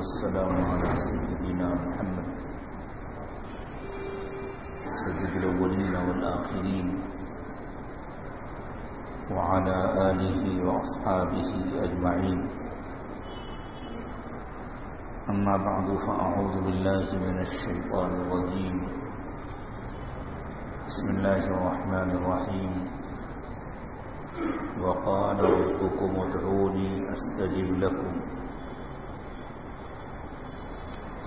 والسلام على سيدنا محمد. سيد الأولين والآخرين. وعلى آله وأصحابه أجمعين. أما بعد فأعوذ بالله من الشيطان الرجيم. بسم الله الرحمن الرحيم. وقال ربكم ادعوني أستجب لكم.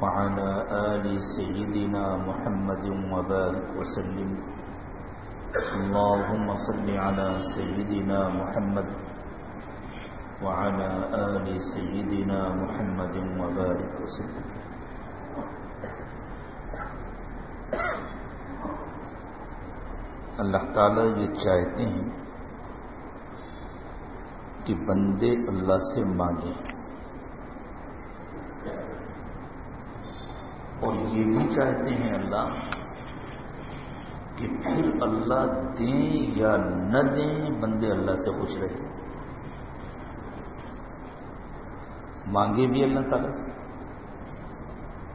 وعلى آل سيدنا محمد وبارك وسلم. اللهم صل على سيدنا محمد وعلى آل سيدنا محمد وبارك وسلم. اللہ تعالیٰ یہ چاہتے ہیں کہ بندے اللہ سے مانگیں۔ اور یہ بھی چاہتے ہیں اللہ کہ پھر اللہ دیں یا نہ دیں، بندے اللہ سے خوش رہے مانگے بھی اللہ تعالیٰ سے۔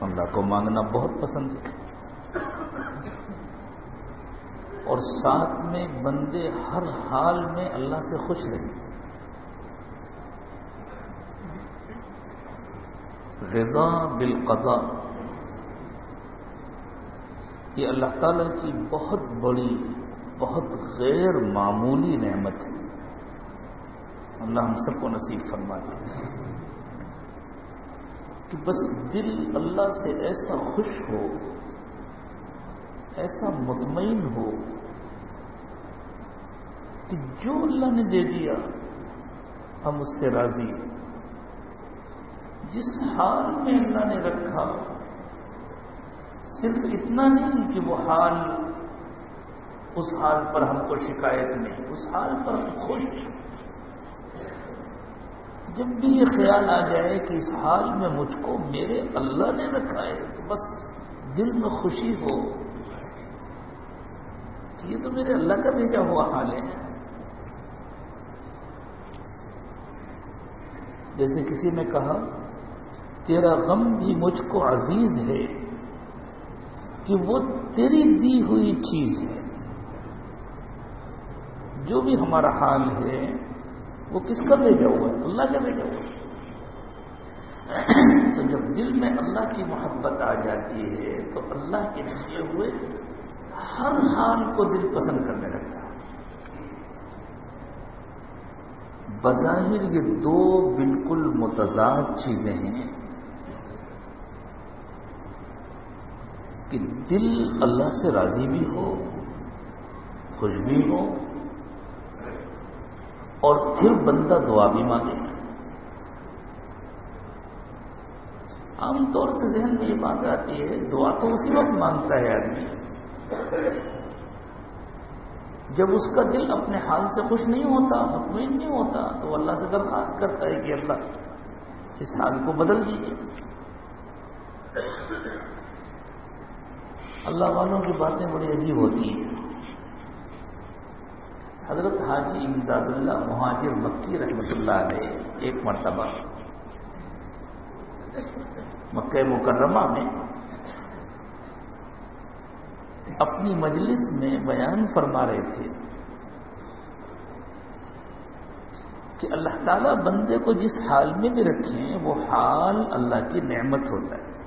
اللہ کو مانگنا بہت پسند ہے۔ اور ساتھ میں بندے ہر حال میں اللہ سے خوش رہیں۔ رضا بالقضاء۔ یہ اللہ تعالی کی بہت بڑی، بہت غیر معمولی نعمت ہے۔ اللہ ہم سب کو نصیب فرما دے۔ کہ بس دل اللہ سے ایسا خوش ہو، ایسا مطمئن ہو کہ جو اللہ نے دے دیا، ہم اس سے راضی جس حال میں اللہ نے رکھا صرف اتنا نہیں کہ وہ حال اس حال پر ہم کو شکایت نہیں، اس حال پر ہم خوش جب بھی یہ خیال آ جائے کہ اس حال میں مجھ کو میرے اللہ نے رکھا ہے، تو بس دل میں خوشی ہو۔ یہ تو میرے اللہ کا بھیجا ہوا حال ہے۔ جیسے کسی نے کہا، تیرا غم بھی مجھ کو عزیز ہے۔ کہ وہ تیری دی ہوئی چیز ہے۔ جو بھی ہمارا حال ہے، وہ کس کا بھیجا ہوا ہے؟ اللہ کا بھیجا ہوا ہے۔ تو جب دل میں اللہ کی محبت آ جاتی ہے، تو اللہ کے دیے ہوئے ہر حال کو دل پسند کرنے لگتا ہے۔ بظاہر یہ دو بالکل متضاد چیزیں ہیں۔ کہ دل اللہ سے راضی بھی ہو، خوش بھی ہو، اور پھر بندہ دعا بھی مانگے۔ عام طور سے ذہن میں یہ بات آتی ہے، دعا تو اسی وقت مانگتا ہے آدمی۔ جب اس کا دل اپنے حال سے خوش نہیں ہوتا، مطمئن نہیں ہوتا، تو اللہ سے درخواست کرتا ہے کہ اللہ اس حال کو بدل دیجیے اللہ والوں کی باتیں بڑی عجیب ہوتی ہیں۔ حضرت حاجی امداد اللہ مہاجر مکی رحمت اللہ علیہ ایک مرتبہ مکہ مکرمہ میں اپنی مجلس میں بیان فرما رہے تھے کہ اللہ تعالیٰ بندے کو جس حال میں بھی رکھیں وہ حال اللہ کی نعمت ہوتا ہے۔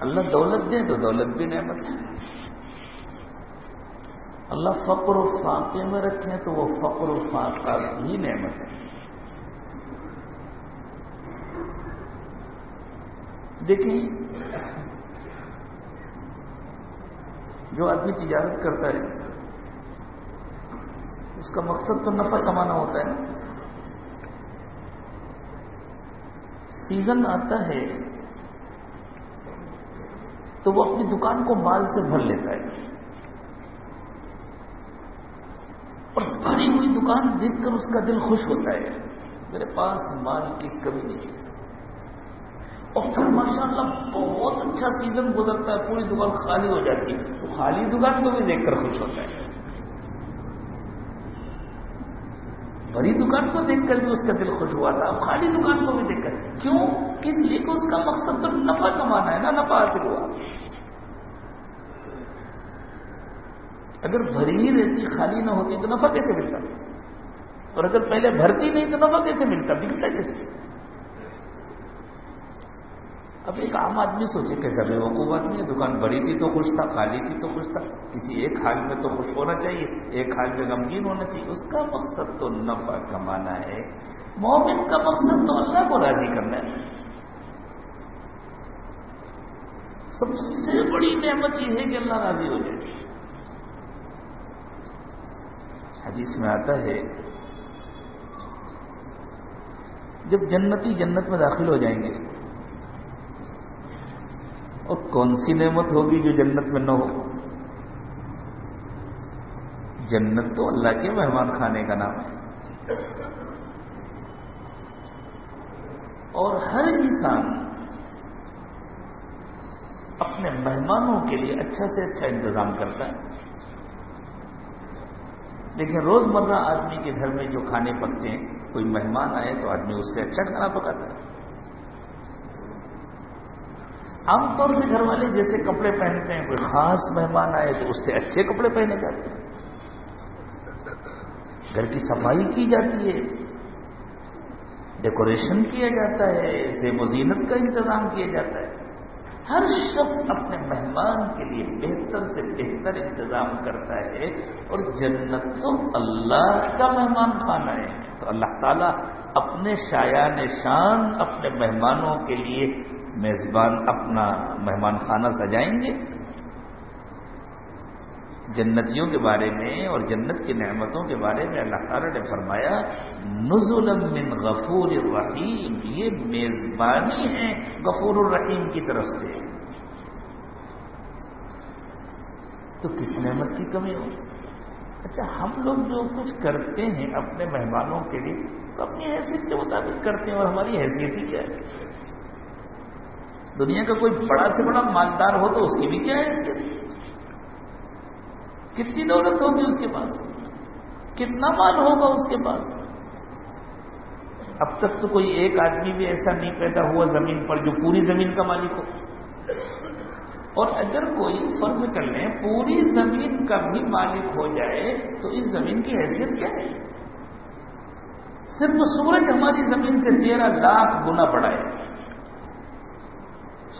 اللہ دولت دے تو دولت بھی نعمت ہے۔ اللہ فقر و فاقے میں رکھیں تو وہ فقر و فاقہ ہی نعمت ہے۔ دیکھیں، جو آدمی تجارت کرتا ہے، اس کا مقصد تو نفع کمانا ہوتا ہے۔ سیزن آتا ہے تو وہ اپنی دکان کو مال سے بھر لیتا ہے۔ اور بھری ہوئی دکان دیکھ کر اس کا دل خوش ہوتا ہے۔ میرے پاس مال کی کمی نہیں اور پھر ماشاء اللہ بہت اچھا سیزن گزرتا ہے، پوری دکان خالی ہو جاتی ہے۔ تو خالی دکان کو بھی دیکھ کر خوش ہوتا ہے۔ بڑی دکان کو دیکھ کر بھی اس کا دل خوش ہوا تھا، اب خالی دکان کو بھی دیکھ کر۔ کیوں؟ کس لیے؟ کہ اس کا مقصد تو نفع کمانا ہے نا، نفع حاصل ہوا۔ اگر بھری ہی رہتی، خالی نہ ہوتی تو نفع کیسے ملتا؟ اور اگر پہلے بھرتی نہیں تو نفع کیسے ملتا؟ بکتا کیسے؟ اب ایک عام آدمی سوچے کیسا بے وقوف آدمی ہے دکان بڑی تھی تو خوش تھا، خالی تھی تو خوش تھا۔ کسی ایک حال میں تو خوش ہونا چاہیے، ایک حال میں غمگین ہونا چاہیے۔ اس کا مقصد تو نفع کمانا ہے۔ مومن کا مقصد تو اللہ کو راضی کرنا ہے۔ سب سے بڑی نعمت یہ ہے کہ اللہ راضی ہو جائے۔ حدیث میں آتا ہے، جب جنتی جنت میں داخل ہو جائیں گے اور کون سی نعمت ہوگی جو جنت میں نہ ہو؟ جنت تو اللہ کے مہمان کھانے کا نام ہے۔ اور ہر انسان اپنے مہمانوں کے لیے اچھا سے اچھا انتظام کرتا ہے۔ لیکن روز مرہ آدمی کے گھر میں جو کھانے پکتے ہیں، کوئی مہمان آئے تو آدمی اس سے اچھا کھانا پکاتا ہے۔ عام طور سے گھر والے جیسے کپڑے پہنتے ہیں، کوئی خاص مہمان آئے تو اس سے اچھے کپڑے پہنے جاتے ہیں۔ گھر کی صفائی کی جاتی ہے، ڈیکوریشن کیا جاتا ہے، اسے مزینت کا انتظام کیا جاتا ہے۔ ہر شخص اپنے مہمان کے لیے بہتر سے بہتر انتظام کرتا ہے اور جنت تو اللہ کا مہمان خانہ ہے۔ تو اللہ تعالیٰ اپنے شایان شان اپنے مہمانوں کے لیے میزبان اپنا مہمان خانہ سجائیں گے۔ جنتیوں کے بارے میں اور جنت کی نعمتوں کے بارے میں اللہ تعالیٰ نے فرمایا نزول من غفور الرحیم، یہ میزبانی ہے غفور الرحیم کی طرف سے۔ تو کس نعمت کی کمی ہو اچھا ہم لوگ جو کچھ کرتے ہیں اپنے مہمانوں کے لیے، تو اپنی حیثیت کے مطابق کرتے ہیں اور ہماری حیثیت ہی کیا ہے؟ دنیا کا کوئی بڑا سے بڑا مالدار ہو تو اس کی بھی کیا ہے حیثیت کتنی دولت ہوگی اس کے پاس؟ کتنا مال ہوگا اس کے پاس؟ اب تک تو کوئی ایک آدمی بھی ایسا نہیں پیدا ہوا زمین پر جو پوری زمین کا مالک ہو۔ اور اگر کوئی فرض کر لیں پوری زمین کا بھی مالک ہو جائے تو اس زمین کی حیثیت کیا ہے؟ صرف سورج ہماری زمین سے تیرہ لاکھ گنا بڑا ہے۔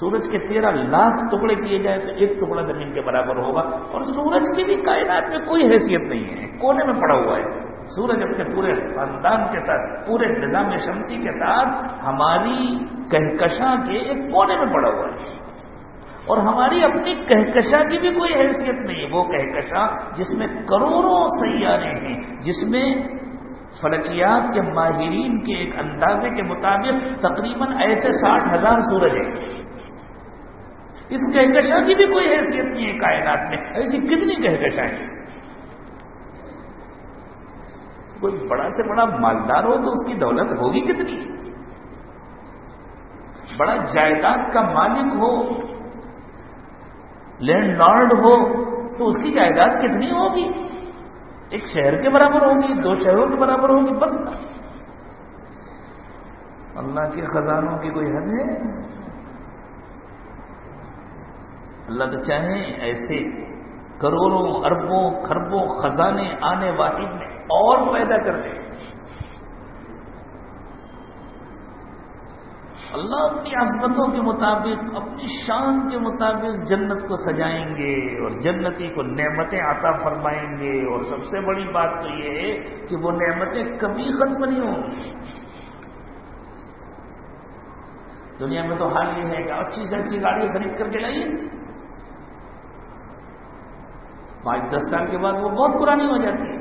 سورج کے تیرہ لاکھ ٹکڑے کیے جائے تو ایک ٹکڑا زمین کے برابر ہوگا اور سورج کی بھی کائنات میں کوئی حیثیت نہیں ہے، کونے میں پڑا ہوا ہے۔ سورج اپنے پورے خاندان کے ساتھ، پورے نظام شمسی کے ساتھ ہماری کہکشاں کے ایک کونے میں پڑا ہوا ہے۔ اور ہماری اپنی کہکشاں کی بھی کوئی حیثیت نہیں ہے۔ وہ کہکشاں جس میں کروڑوں سیارے ہیں، جس میں فلکیات کے ماہرین کے ایک اندازے کے مطابق تقریباً ایسے ساٹھ ہزار سورج ہیں۔ اس کہکشاں کی بھی کوئی حیثیت نہیں ہے کائنات میں۔ ایسی کتنی کہکشائیں کوئی بڑا سے بڑا مالدار ہو تو اس کی دولت ہوگی کتنی؟ بڑا جائیداد کا مالک ہو لینڈ لارڈ ہو، تو اس کی جائیداد کتنی ہوگی؟ ایک شہر کے برابر ہوگی، دو شہروں کے برابر ہوگی، بس۔ اللہ کے خزانوں کی کوئی حد ہے؟ اللہ تو چاہیں ایسے کروڑوں، اربوں خربوں خزانے آنے واحد میں اور پیدا کر دیں اللہ اپنی عظمتوں کے مطابق، اپنی شان کے مطابق جنت کو سجائیں گے اور جنتی کو نعمتیں عطا فرمائیں گے۔ اور سب سے بڑی بات تو یہ ہے کہ وہ نعمتیں کبھی ختم نہیں ہوں گی۔ دنیا میں تو حال یہ ہے کہ اچھی سے اچھی گاڑی خرید کر کے لائیے۔ پانچ دس سال کے بعد وہ بہت پرانی ہو جاتی ہے۔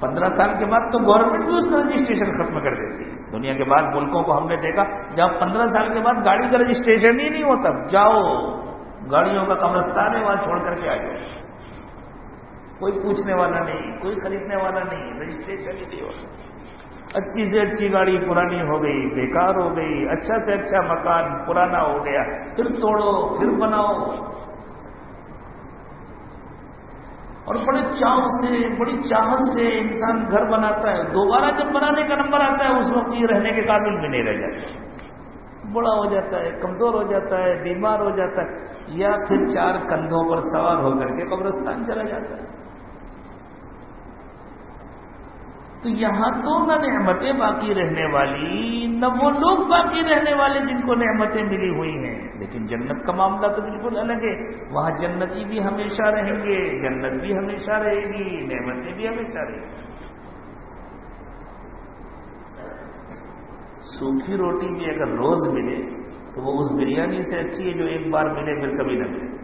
پندرہ سال کے بعد تو گورنمنٹ بھی اس کا رجسٹریشن ختم کر دیتی ہے۔ دنیا کے بعد ملکوں کو ہم نے دیکھا، جب پندرہ سال کے بعد گاڑی کا رجسٹریشن ہی نہیں ہوتا جاؤ، گاڑیوں کا قبرستان ہے، وہاں چھوڑ کر کے آ جاؤ کوئی پوچھنے والا نہیں، کوئی خریدنے والا نہیں رجسٹریشن ہی نہیں ہوتا اچھی سے اچھی گاڑی پرانی ہو گئی، بیکار ہو گئی اچھا سے اچھا مکان پرانا ہو گیا، پھر توڑو، پھر بناؤ۔ اور بڑے چاؤ سے، بڑی چاہت سے انسان گھر بناتا ہے۔ دوبارہ جب بنانے کا نمبر آتا ہے، اس وقت یہ رہنے کے قابل بھی نہیں رہ جاتا۔ بڑا ہو جاتا ہے، کمزور ہو جاتا ہے، بیمار ہو جاتا ہے، یا پھر چار کندھوں پر سوار ہو کر کے قبرستان چلا جاتا ہے۔ تو یہاں تو نہ نعمتیں باقی رہنے والی، نہ وہ لوگ باقی رہنے والے جن کو نعمتیں ملی ہوئی ہیں۔ لیکن جنت کا معاملہ تو بالکل الگ ہے۔ وہاں جنتی بھی ہمیشہ رہیں گے، جنت بھی ہمیشہ رہے گی، نعمتیں بھی ہمیشہ رہیں گی۔ سوکھی روٹی بھی اگر روز ملے تو وہ اس بریانی سے اچھی ہے جو ایک بار ملے پھر کبھی نہ ملے۔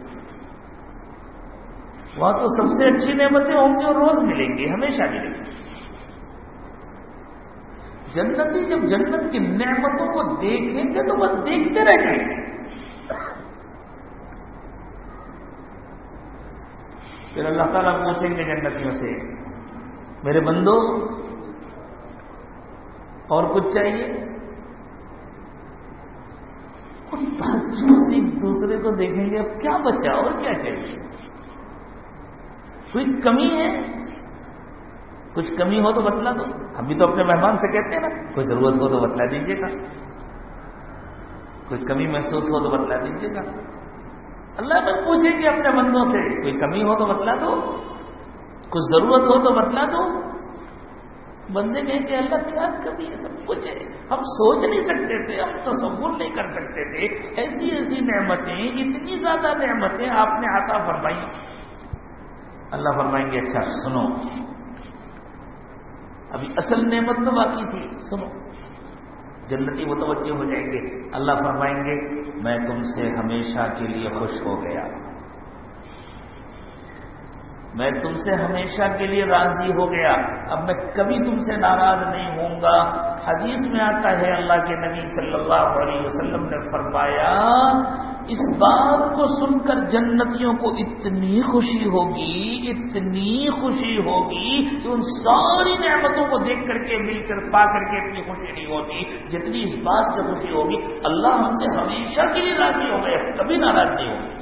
وہاں تو سب سے اچھی نعمتیں ہوں گی اور روز ملیں گی، ہمیشہ ملیں گی۔ جنتی جب جنت کی نعمتوں کو دیکھیں گے تو بس دیکھتے رہ جائیں گے۔ پھر اللہ تعالیٰ پوچھیں گے جنتیوں سے، میرے بندو، اور کچھ چاہیے؟ سے ایک دوسرے کو دیکھیں گے، اب کیا بچا اور کیا چاہیے؟ کوئی کمی ہے؟ کچھ کمی ہو تو بتلا دو۔ ہم بھی تو اپنے مہمان سے کہتے ہیں نا، کوئی ضرورت ہو تو بتلا دیجیے گا۔ کوئی کمی محسوس ہو تو بتلا دیجیے گا۔ اللہ تک پوچھے کہ اپنے بندوں سے کوئی کمی ہو تو بتلا دو۔ کچھ ضرورت ہو تو بتلا دو۔ بندے کہیں کہ اللہ کیا کمی ہے، سب کچھ ہے۔ ہم سوچ نہیں سکتے تھے، ہم تصور نہیں کر سکتے تھے۔ ایسی ایسی نعمتیں، اتنی زیادہ نعمتیں آپ نے عطا فرمائی۔ اللہ فرمائیں گے اچھا سنو۔ ابھی اصل نعمت تو باقی تھی، سنو۔ جنتی متوجہ ہو جائیں گے۔ اللہ فرمائیں گے، میں تم سے ہمیشہ کے لیے خوش ہو گیا۔ میں تم سے ہمیشہ کے لیے راضی ہو گیا۔ اب میں کبھی تم سے ناراض نہیں ہوں گا۔ حدیث میں آتا ہے، اللہ کے نبی صلی اللہ علیہ وسلم نے فرمایا اس بات کو سن کر جنتیوں کو اتنی خوشی ہوگی، اتنی خوشی ہوگی کہ ان ساری نعمتوں کو دیکھ کر کے، مل کر، پا کر کے اتنی خوشی نہیں ہوتی۔ جتنی اس بات سے خوشی ہوگی، اللہ ہم سے ہمیشہ کے لیے راضی ہو گئے، کبھی ناراض نہیں ہوگی۔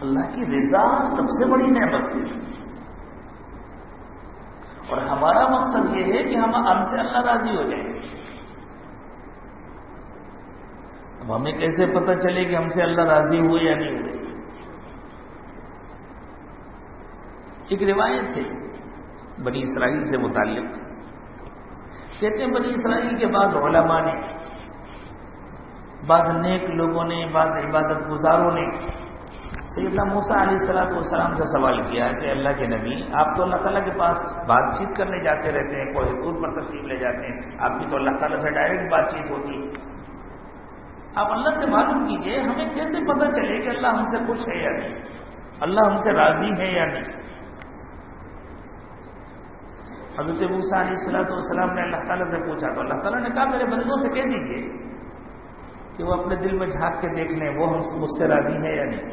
اللہ کی رضا سب سے بڑی نعمت ہے۔ اور ہمارا مقصد یہ ہے کہ ہم ہم سے اللہ راضی ہو جائیں۔ اب ہمیں کیسے پتہ چلے کہ ہم سے اللہ راضی ہوئے یا نہیں ہوئے؟ ایک روایت ہے، بنی اسرائیل سے متعلق۔ کہتے ہیں بنی اسرائیل کے بعد علماء نے، بعض نیک لوگوں نے، بعض عبادت گزاروں نے سیدنا موسا علیہ السلام والسلام سے سوال کیا کہ اللہ کے نبی، آپ تو اللہ تعالیٰ کے پاس بات چیت کرنے جاتے رہتے ہیں، کوئی دور پر تسلیم لے جاتے ہیں، آپ کی تو اللہ تعالیٰ سے ڈائریکٹ بات چیت ہوتی۔ آپ اللہ سے معلوم کیجیے ہمیں کیسے پتہ چلے کہ اللہ ہم سے خوش ہے یا نہیں؟ اللہ ہم سے راضی ہے یا نہیں؟ حضرت موسا علیہ السلاۃ والسلام نے اللہ تعالیٰ سے پوچھا، تو اللہ تعالیٰ نے کہا، میرے بندوں سے کہہ دیجیے کہ وہ اپنے دل میں جھانک کے دیکھ لیں، وہ ہم مجھ سے راضی ہے یا نہیں؟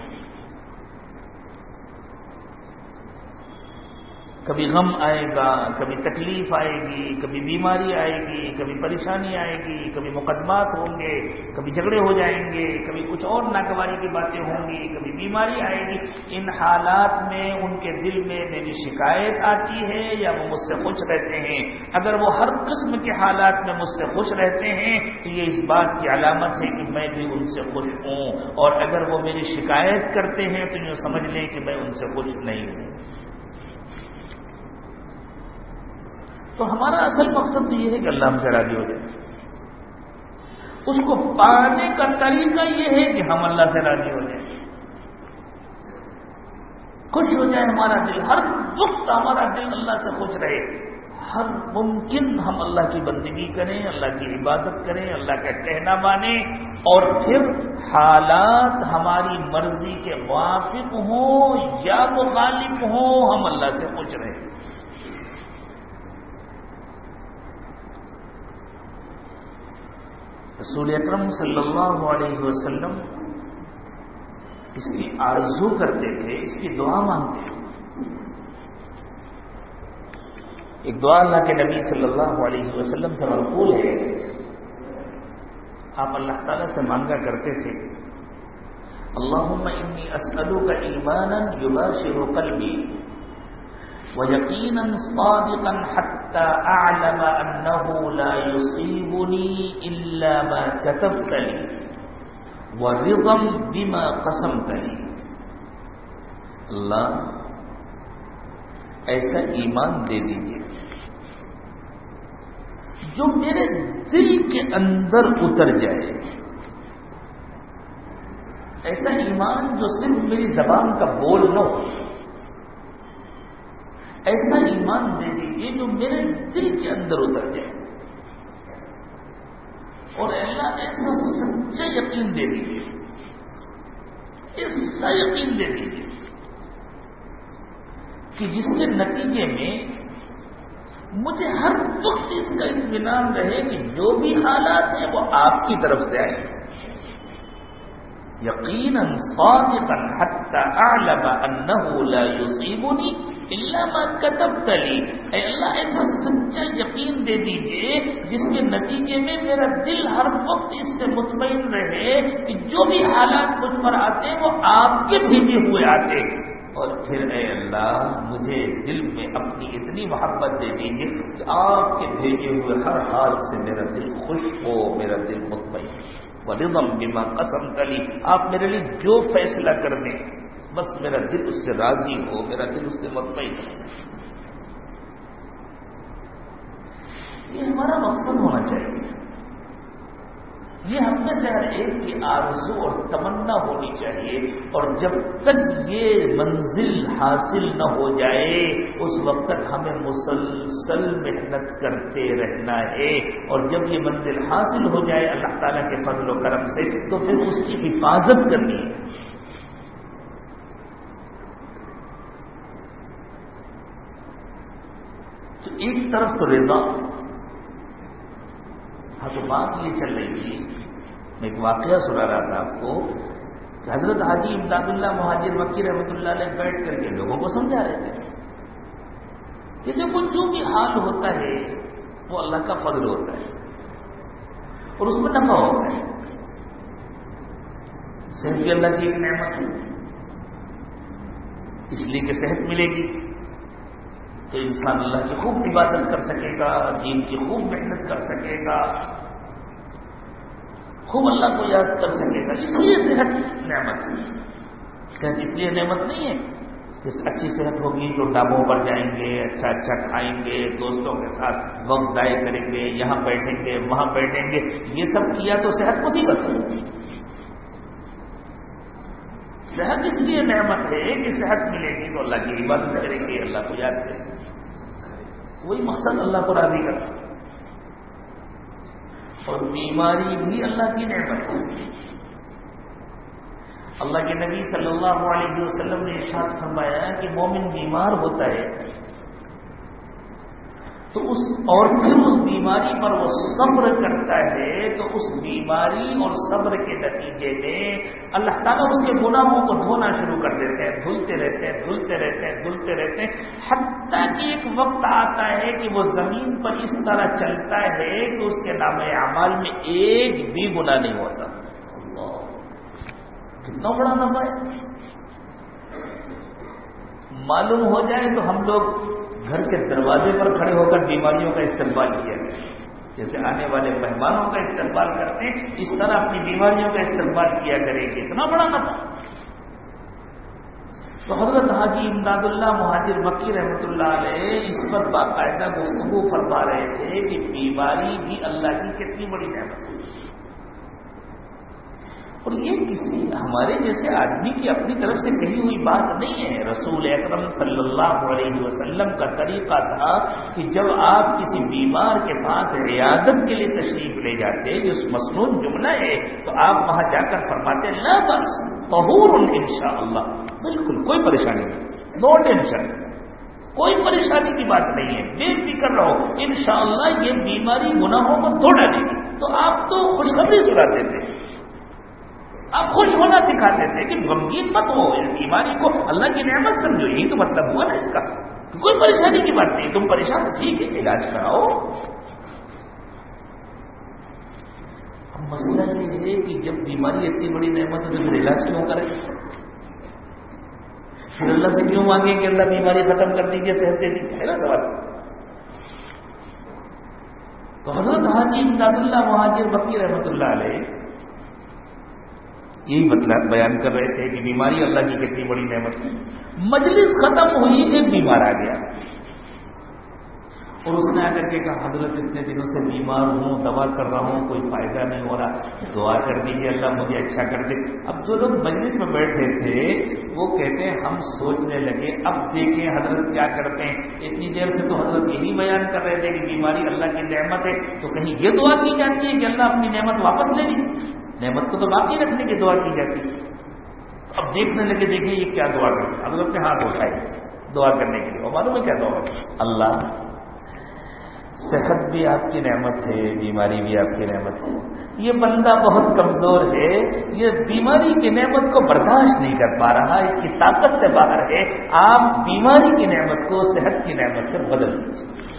کبھی غم آئے گا، کبھی تکلیف آئے گی، کبھی بیماری آئے گی، کبھی پریشانی آئے گی، کبھی مقدمات ہوں گے، کبھی جھگڑے ہو جائیں گے، کبھی کچھ اور ناگواری کی باتیں ہوں گی، کبھی بیماری آئے گی۔ ان حالات میں ان کے دل میں میری شکایت آتی ہے یا وہ مجھ سے خوش رہتے ہیں؟ اگر وہ ہر قسم کے حالات میں مجھ سے خوش رہتے ہیں تو یہ اس بات کی علامت ہے کہ میں بھی ان سے خوش ہوں۔ اور اگر وہ میری شکایت کرتے ہیں تو یہ سمجھ لیں کہ میں ان سے خوش نہیں ہوں۔ تو ہمارا اصل مقصد تو یہ ہے کہ اللہ ہم سے راضی ہو جائے۔ اس کو پانے کا طریقہ یہ ہے کہ ہم اللہ سے راضی ہو جائیں۔ خوش ہو جائے ہمارا دل۔ ہر وقت ہمارا دل اللہ سے خوش رہے۔ ہر ممکن ہم اللہ کی بندگی کریں، اللہ کی عبادت کریں، اللہ کا کہنا مانیں۔ اور پھر حالات ہماری مرضی کے موافق ہوں یا مخالف ہوں، ہم اللہ سے پوچھ رہے ہیں رسول اکرم صلی اللہ علیہ وسلم اس کی آرزو کرتے تھے، اس کی دعا مانگتے تھے۔ ایک دعا اللہ کے نبی صلی اللہ علیہ وسلم سے مقبول ہے۔ آپ اللہ تعالیٰ سے مانگا کرتے تھے۔ اللهم انی اسألوك ایمانا یباشر قلبی۔ ويقينا صادقا حتى اعلم انه لا يصيبني الا ما كتبت لي ورضا بما قسمت لي اللہ، ایسا ایمان دے دیجیے جو میرے دل کے اندر اتر جائے۔ ایسا ایمان جو صرف میری زبان کا بول نہ ہو۔ ایسا ایمان دے دیجیے جو میرے دل کے اندر اتر جائے۔ اور اللہ ایسا سچا یقین دے دیجیے ایسا یقین دے دیجیے کہ جس کے نتیجے میں مجھے ہر وقت اس کا اطمینان رہے کہ جو بھی حالات ہیں وہ آپ کی طرف سے آئے۔ یقیناً صادقا حتى اعلم انه لا يصيبني الا ما كتبت لي. اے اللہ ایسا سچا یقین دے دیجیے جس کے نتیجے میں میرا دل ہر وقت اس سے مطمئن رہے کہ جو بھی حالات مجھ پر آتے ہیں وہ آپ کے بھیجے ہوئے آتے اور پھر اے اللہ، مجھے دل میں اپنی اتنی محبت دے دیجیے کہ آپ کے بھیجے ہوئے ہر حال سے میرا دل خوش ہو، میرا دل مطمئن ہو۔ ولدم بما قسم تلی آپ میرے لیے جو فیصلہ کر دیں، بس میرا دل اس سے راضی ہو، میرا دل اس سے مطمئن ہو۔ یہ ہمارا مقصد ہونا چاہیے۔ یہ ہم میں سے ہر ایک کی آرزو اور تمنا ہونی چاہیے اور جب تک یہ منزل حاصل نہ ہو جائے، اس وقت تک ہمیں مسلسل محنت کرتے رہنا ہے۔ اور جب یہ منزل حاصل ہو جائے اللہ تعالیٰ کے فضل و کرم سے، تو پھر اس کی حفاظت کرنی ہے۔ تو ایک طرف تو رضا ہاں تو بات یہ چل رہی تھی، میں ایک واقعہ سنا رہا تھا آپ کو کہ حضرت حاجی امداد اللہ مہاجر مکی رحمۃ اللہ علیہ بیٹھ کر کے لوگوں کو سمجھا رہے تھے کہ دیکھو جو بھی حال ہوتا ہے، وہ اللہ کا فضل ہوتا ہے اور اس میں نفع ہوتا ہے۔ صحت بھی اللہ کی ایک نعمت ہے۔ اس لیے کہ صحت ملے گی۔ تو انسان اللہ کی خوب عبادت کر سکے گا، دین کی خوب محنت کر سکے گا۔ خوب اللہ کو یاد کر سکے گا۔ اس لیے صحت نعمت ہے۔ صحت اس لیے نعمت نہیں ہے جس اچھی صحت ہوگی جو ڈابوں پر جائیں گے اچھا اچھا کھائیں گے، دوستوں کے ساتھ وقت ضائع کریں گے، یہاں بیٹھیں گے، وہاں بیٹھیں گے۔ یہ سب کیا تو صحت مصیبت ہے۔ صحت اس لیے نعمت ہے کہ صحت ملے گی تو اللہ کی عبادت کریں گے، اللہ کو یاد کریں گے۔ وہی مقصد اللہ کو راضی کرتا اور بیماری بھی اللہ کی نعمت ہے۔ اللہ کے نبی صلی اللہ علیہ وسلم نے ارشاد فرمایا کہ مومن بیمار ہوتا ہے تو اس اور پھر اس بیماری پر وہ صبر کرتا ہے تو اس بیماری اور صبر نتیجے میں اللہ تعالیٰ اس کے گناہوں کو دھونا شروع کر دیتے ہیں، دھلتے رہتے ہیں، دھلتے رہتے ہیں، دھلتے رہتے ہیں۔ حتیٰ کہ ایک وقت آتا ہے کہ وہ زمین پر اس طرح چلتا ہے کہ اس کے نام اعمال میں ایک بھی گناہ نہیں ہوتا۔ کتنا بڑا نفع ہے۔ معلوم ہو جائے تو ہم لوگ گھر کے دروازے پر کھڑے ہو کر بیماریوں کا استقبال کیا جیسے آنے والے مہمانوں کا استقبال کرتے ہیں، اس طرح اپنی بیماریوں کا استقبال کیا کریں گے۔ اتنا بڑا نفع۔ تو حضرت حاجی امداد اللہ مہاجر مکی رحمۃ اللہ علیہ اس پر باقاعدہ گفتگو فرما رہے تھے کہ بیماری بھی اللہ کی کتنی بڑی نعمت ہے۔ اور یہ کسی ہمارے جیسے آدمی کی اپنی طرف سے کہی ہوئی بات نہیں ہے۔ رسول اکرم صلی اللہ علیہ وسلم کا طریقہ تھا کہ جب آپ کسی بیمار کے پاس ریاضت کے لیے تشریف لے جاتے، یہ مصنون جملہ ہے، تو آپ وہاں جا کر فرماتے، لا بس طہور ان شاء اللہ بالکل، کوئی پریشانی نہیں۔ No tension. کوئی پریشانی کی بات نہیں ہے۔ بے فکر رہو، انشاءاللہ یہ بیماری گناہوں کو دھو ڈالے گی۔ تو آپ تو خوشخبری سناتے تھے۔ آپ خوش ہونا سکھاتے تھے کہ غمگین مت ہو اس بیماری کو۔ اللہ کی نعمت سمجھو، یہی تو مطلب ہوا نا اس کا۔ کوئی پریشانی کی بات نہیں، تم پریشان ٹھیک ہے، علاج کراؤ۔ مسئلہ یہ ہے کہ جب بیماری اتنی بڑی نعمت ہے تو پھر علاج کیوں کرے پھر اللہ سے کیوں مانگے کہ اللہ بیماری ختم کر دیجیے صحت دے دیجیے نا سوال۔ تو حضرت حاجی امداد اللہ مہاجر بقی رحمۃ اللہ علیہ یہی مطلب بیان کر رہے تھے کہ بیماری اللہ کی کتنی بڑی نعمت ہے۔ مجلس ختم ہوئی، ایک بیمار آ گیا۔ اور اس نے آ کر کے کہا، حضرت، اتنے دنوں سے بیمار ہوں، دوا کر رہا ہوں، کوئی فائدہ نہیں ہو رہا۔ دعا کر دیجیے اللہ مجھے اچھا کر دے۔ اب جو لوگ مجلس میں بیٹھے تھے، وہ کہتے ہیں، ہم سوچنے لگے، اب دیکھیں حضرت کیا کرتے ہیں۔ اتنی دیر سے تو حضرت یہی بیان کر رہے تھے کہ بیماری اللہ کی نعمت ہے۔ تو کہیں یہ دعا کی جاتی ہے کہ اللہ اپنی نعمت واپس لے لی نعمت کو تو باقی رکھنے کی دعا کی جاتی ہے۔ اب دیکھنے لگے دیکھیں یہ کیا دعا کرتے حضرت نے ہاتھ اٹھائے دعا کرنے کے لیے۔ اور معلوم ہے کیا دعا اللہ، صحت بھی آپ کی نعمت ہے، بیماری بھی آپ کی نعمت ہے۔ یہ بندہ بہت کمزور ہے، یہ بیماری کی نعمت کو برداشت نہیں کر پا رہا، اس کی طاقت سے باہر ہے۔ آپ بیماری کی نعمت کو، صحت کی نعمت سے بدل دیجیے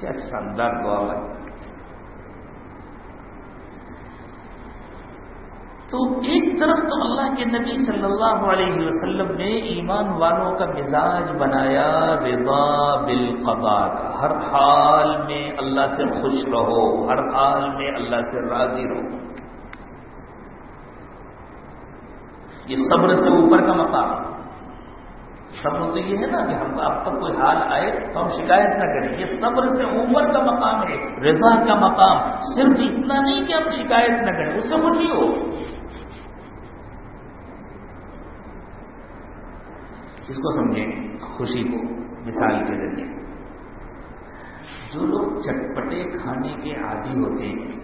کیا شاندار دعا ہے۔ تو ایک طرف تو اللہ کے نبی صلی اللہ علیہ وسلم نے ایمان والوں کا مزاج بنایا، رضا بالقضاء، ہر حال میں اللہ سے خوش رہو، ہر حال میں اللہ سے راضی رہو۔ یہ صبر سے اوپر کا مقام۔ صبر تو یہ ہے نا کہ ہم اب تک کوئی حال آئے تو ہم شکایت نہ کریں۔ یہ صبر سے اوپر کا مقام ہے، رضا کا مقام۔ صرف اتنا نہیں کہ ہم شکایت نہ کریں، اس سے خوشی ہو۔ اس کو سمجھیں، خوشی کو، مثال کے ذریعے۔ جو لوگ چٹپٹے کھانے کے عادی ہوتے ہیں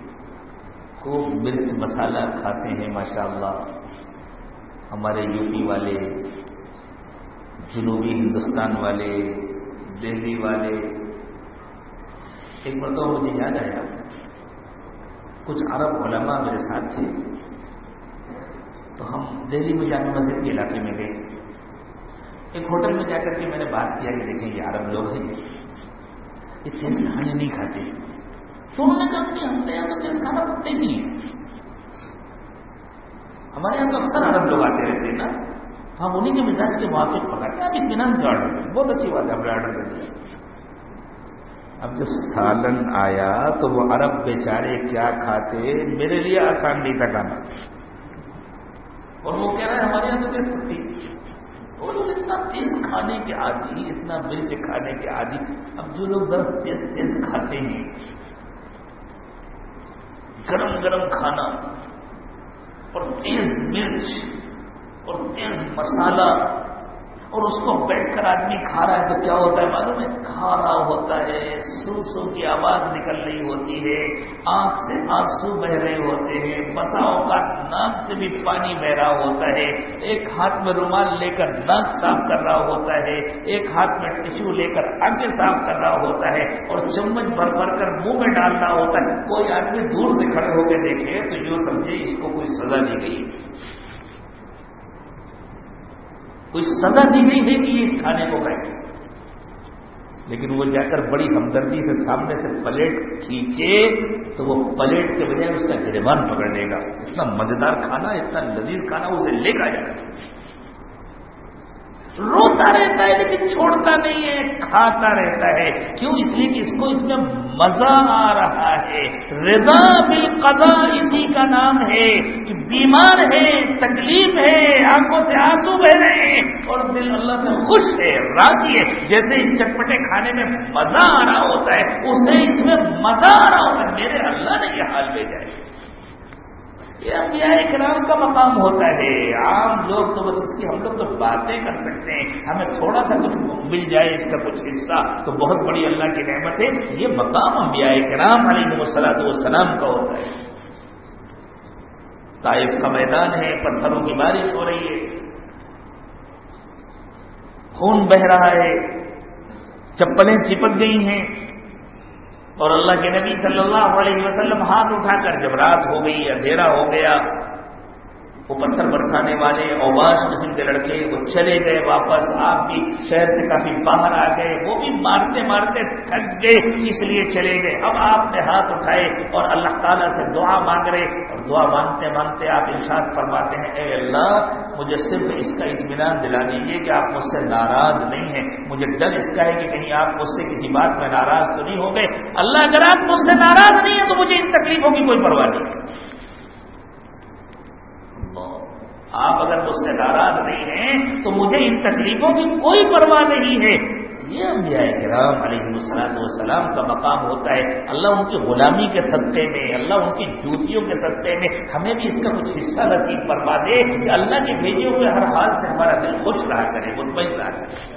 کو مرچ مسالہ کھاتے ہیں، ماشاءاللہ، ہمارے یو پی والے، جنوبی ہندوستان والے، دہلی والے، ایک مرتبہ مجھے یاد آیا، کچھ عرب علماء میرے ساتھ تھے، تو ہم دہلی میں جامع مسجد کے علاقے میں گئے۔ ایک ہوٹل میں جا کر کے میں نے بات کیا کہ دیکھیں یہ عرب لوگ ہیں۔ یہ تیز کھانے نہیں کھاتے۔ تو انہوں نے کہا کہ ہم یہاں تو تیز کھانا پکتے نہیں۔ ہیں ہمارے یہاں تو اکثر عرب لوگ آتے رہتے ہیں نا۔ ہم انہیں کے مزاج کے موافق پکاتے آپ اطمینان سے آرڈر کریں۔ بہت اچھی بات ہے، ہم نے آرڈر کر دیا۔ اب جب سالن آیا تو وہ عرب بیچارے کیا کھاتے؟ میرے لیے آسان نہیں تھا کھانا۔ اور وہ کہہ رہے ہیں ہمارے یہاں تو تیز پکتی وہ لوگ اتنا تیز کھانے کے عادی اتنا مرچ کھانے کے عادی اب جو لوگ بس تیز تیز کھاتے ہیں، گرم گرم کھانا اور تیز مرچ اور تیز مسالہ اور اس کو بیٹھ کر آدمی کھا رہا ہے تو کیا ہوتا ہے معلوم ہے؟ کھا رہا ہوتا ہے سو سو کی آواز نکل رہی ہوتی ہے، آنکھ سے آنسو بہ رہے ہوتے ہیں بساؤں کا ناک سے بھی پانی بہ رہا ہوتا ہے۔ ایک ہاتھ میں رومال لے کر ناک صاف کر رہا ہوتا ہے، ایک ہاتھ میں ٹشو لے کر آگے صاف کر رہا ہوتا ہے اور چمچ بھر بھر کر منہ میں ڈال رہا ہوتا ہے۔ کوئی آدمی دور سے کھڑے ہو کے دیکھے تو یوں سمجھے اس کو کوئی سزا دی گئی۔ کوئی سزا دی گئی ہے کہ یہ اس کھانے کو کھائے۔ لیکن وہ جا کر بڑی ہمدردی سے سامنے سے پلیٹ کھینچے تو وہ پلیٹ کے بجائے اس کا گرمان پکڑ لے گا اتنا مزیدار کھانا، اتنا لذیذ کھانا اسے لے کر جائے گا روتا رہتا ہے لیکن چھوڑتا نہیں ہے، کھاتا رہتا ہے۔ کیوں؟ اس لیے کہ اس کو اس میں مزہ آ رہا ہے۔ رضا بالقضا اسی کا نام ہے کہ بیمار ہے، تکلیف ہے، آنکھوں سے آنسو بہ رہے ہیں اور دل اللہ سے خوش ہے، راضی ہے۔ جیسے اس چٹپٹے کھانے میں مزہ آ رہا ہوتا ہے، اسے اس میں مزہ آ رہا ہوتا ہے۔ میرے اللہ نے یہ حال بھیجا ہے۔ یہ کرام کا مقام ہوتا ہے۔ عام لوگ تو بس اس کی ہم لوگ تو باتیں کر سکتے ہیں۔ ہمیں تھوڑا سا کچھ مل جائے، اس کا کچھ حصہ تو بہت بڑی اللہ کی نعمت ہے۔ یہ مقام انبیاء کرام علیہ وسلط والسلام کا ہوتا ہے۔ طائف کا میدان ہے، پتھروں کی بارش ہو رہی ہے۔ خون بہ رہا ہے۔ چپلیں چپک گئی ہیں۔ اور اللہ کے نبی صلی اللہ علیہ وسلم ہاتھ اٹھا کر جب رات ہو گئی، اندھیرا ہو گیا وہ پتھر برسانے والے اوباش قسم کے لڑکے وہ چلے گئے واپس، آپ بھی شہر سے کافی باہر آ گئے، وہ بھی مارتے مارتے تھک گئے، اس لیے چلے گئے۔ اب آپ نے ہاتھ اٹھائے اور اللہ تعالیٰ سے دعا مانگ رہے اور دعا مانگتے مانگتے آپ ارشاد فرماتے ہیں، اے اللہ، مجھے صرف اس کا اطمینان دلا دیجیے کہ آپ مجھ سے ناراض نہیں ہیں۔ مجھے ڈر اس کا ہے کہ کہیں آپ مجھ سے کسی بات میں ناراض تو نہیں ہو گئے اللہ، اگر آپ مجھ سے ناراض نہیں ہیں تو مجھے ان تکلیفوں کی کوئی پرواہ نہیں۔ ہے آپ اگر مجھ سے ناراض نہیں ہیں تو مجھے ان تکلیفوں کی کوئی پرواہ نہیں ہے۔ یہ انبیاء کرام علیہ السلام والسلام کا مقام ہوتا ہے۔ اللہ ان کی غلامی کے سطح میں، اللہ ان کی جوتیوں کے سطح میں ہمیں بھی اس کا کچھ حصہ نصیب فرما دے کہ اللہ کے بھیجے ہوئے ہر حال سے ہمارا دل خوش رہا کرے، مطمئن رہا کرے۔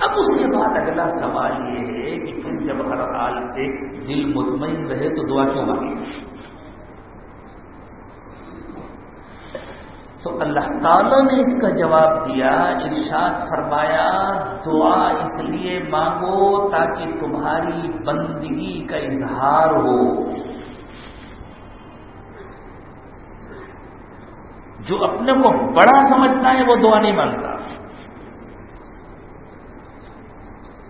اب اس کے بعد اگلا سوال یہ ہے کہ پھر جب ہر حال سے دل مطمئن رہے تو دعا کیوں مانگے تو اللہ تعالیٰ نے اس کا جواب دیا، ارشاد فرمایا، دعا اس لیے مانگو تاکہ تمہاری بندگی کا اظہار ہو۔ جو اپنے کو بڑا سمجھتا ہے، وہ دعا نہیں مانگتا۔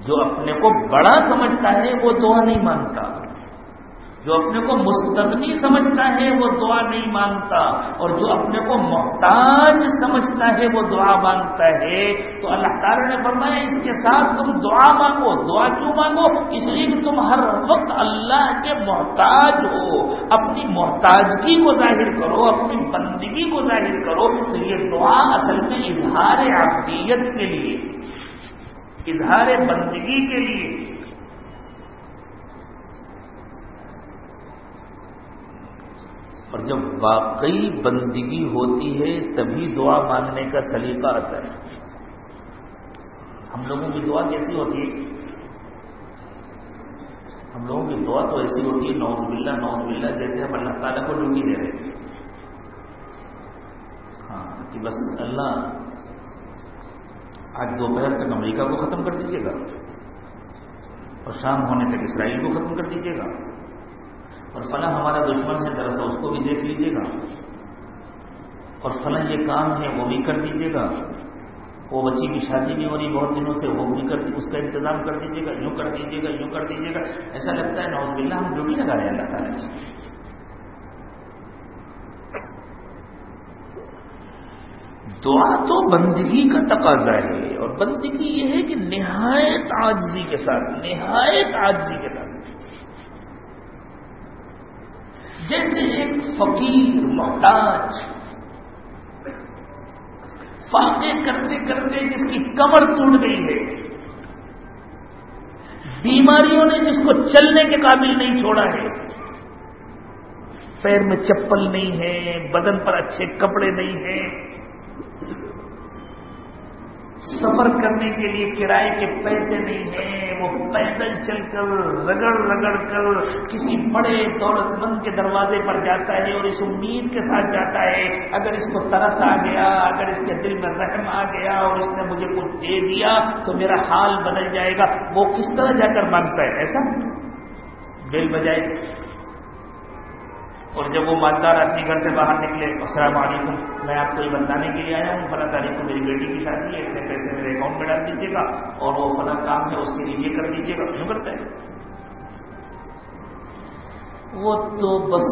جو اپنے کو بڑا سمجھتا ہے، وہ دعا نہیں مانگتا۔ جو اپنے کو مستقبی سمجھتا ہے وہ دعا نہیں مانگتا اور جو اپنے کو محتاج سمجھتا ہے وہ دعا مانگتا ہے تو اللہ تعالی نے فرمایا، اس کے ساتھ تم دعا مانگو۔ دعا کیوں مانگو؟ اس لیے کہ تم ہر وقت اللہ کے محتاج ہو۔ اپنی محتاجگی کو ظاہر کرو، اپنی بندگی کو ظاہر کرو۔ تو یہ دعا اصل میں اظہار عقیت کے لیے، اظہار بندگی کے لیے۔ اور جب واقعی بندگی ہوتی ہے، تبھی دعا مانگنے کا سلیقہ آتا ہے۔ ہم لوگوں کی دعا کیسی ہوتی ہے؟ ہم لوگوں کی دعا تو ایسی ہوتی ہے نوز بلّہ نوز بلّہ جیسے ہم اللہ تعالیٰ کو ڈیوٹی دے رہے ہیں۔ ہاں کہ بس اللہ، آج دوپہر تک امریکہ کو ختم کر دیجیے گا اور شام ہونے تک اسرائیل کو ختم کر دیجیے گا۔ اور فلاں ہمارا دشمن ہے دراصل اس کو بھی دیکھ لیجیے گا۔ اور فلاں یہ کام ہے، وہ بھی کر دیجیے گا۔ وہ بچی کی شادی بھی ہو رہی بہت دنوں سے، وہ بھی کر، اس کا انتظام کر دیجیے گا۔ یوں کر دیجیے گا، یوں کر دیجیے گا۔ ایسا لگتا ہے نوز بلّہ ہم ڈیوٹی لگا رہے ہیں اللہ تعالیٰ کی۔ دعا تو بندگی کا تقاضا ہے، اور بندگی یہ ہے کہ نہایت آجزی کے ساتھ، نہایت آجزی کے ساتھ۔ جیسے ایک فقیر محتاج فاقے کرتے کرتے جس کی کمر ٹوٹ گئی ہے۔ بیماریوں نے جس کو چلنے کے قابل نہیں چھوڑا ہے۔ پیر میں چپل نہیں ہے، بدن پر اچھے کپڑے نہیں ہیں۔ سفر کرنے کے لیے کرائے کے پیسے نہیں ہیں، وہ پیدل چل کر، رگڑ رگڑ کر کسی بڑے دولت مند کے دروازے پر جاتا ہے اور اس امید کے ساتھ جاتا ہے، اگر اس کو ترس آ گیا، اگر اس کے دل میں رحم آ گیا اور اس نے مجھے کچھ دے دیا تو میرا حال بدل جائے گا۔ وہ کس طرح جا کر مانگتا ہے، ایسا؟ بل بجائے۔ اور جب وہ مالدار اپنے گھر سے باہر نکلے، السلام علیکم، میں آپ کو یہ بتانے کے لیے آیا ہوں، فلاں تاریخ کو میری بیٹی کی شادی ہے، اتنے پیسے میرے اکاؤنٹ میں ڈال دیجیے گا اور وہ فلاں کام ہے، اس کے لیے یہ کر دیجیے گا کیوں کرتا ہے وہ تو بس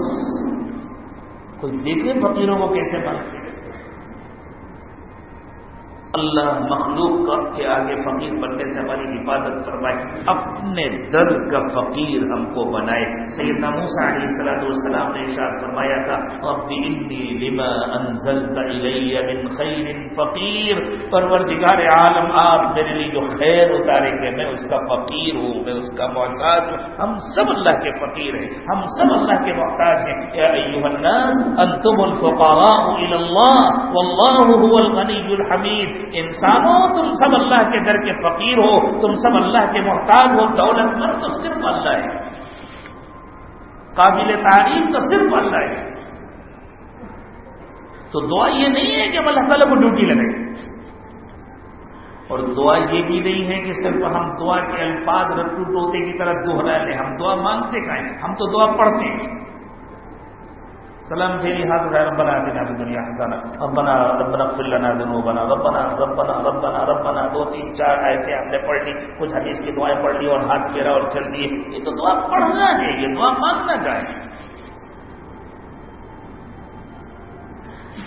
کوئی دیکھے فقیروں کو کیسے مانگتے اللہ مخلوق کے آگے فقیر بننے سے ہماری حفاظت فرمائے، اپنے در کا فقیر ہم کو بنائے۔ سید نموسا علیہ السلام والسلام نے ارشاد فرمایا تھا لما انزلت من خیر فقیر۔ پروردگار عالم، آپ میرے لیے جو خیر اتاریں گے میں اس کا فقیر ہوں، میں اس کا محتاج ہوں۔ ہم سب اللہ کے فقیر ہیں، ہم سب اللہ کے محتاج ہیں۔ یا ایوہ الناس، انتم الفقراء الى اللہ، واللہ هو الغنی الحمید۔ انسانوں تم سب اللہ کے در کے فقیر ہو، تم سب اللہ کے محتاج ہو، دولت مند تو صرف اللہ ہے۔ قابل تعریف تو صرف اللہ ہے۔ تو دعا یہ نہیں ہے کہ ہم اللہ تعالیٰ کو ڈیوٹی لگائیں۔ اور دعا یہ بھی نہیں ہے کہ صرف ہم دعا کے الفاظ رٹو ٹوتے کی طرح دوہرا لیں۔ ہم دعا مانگتے کہیں ہم تو دعا پڑھتے ہیں۔ سلام پھیری ہاتھ اٹھائے، ربنا آتنا فی دنیا حسنا ربنا ربنا اغفر لنا ذنوبنا۔ ربنا ربنا ربنا ربنا۔ دو، تین، چار ایسے ہم نے پڑھ لی کچھ حدیث کی دعائیں پڑھ لی اور ہاتھ پھیرا اور چل دیے۔ یہ تو دعا پڑھنا ہے، یہ دعا مانگنا چاہے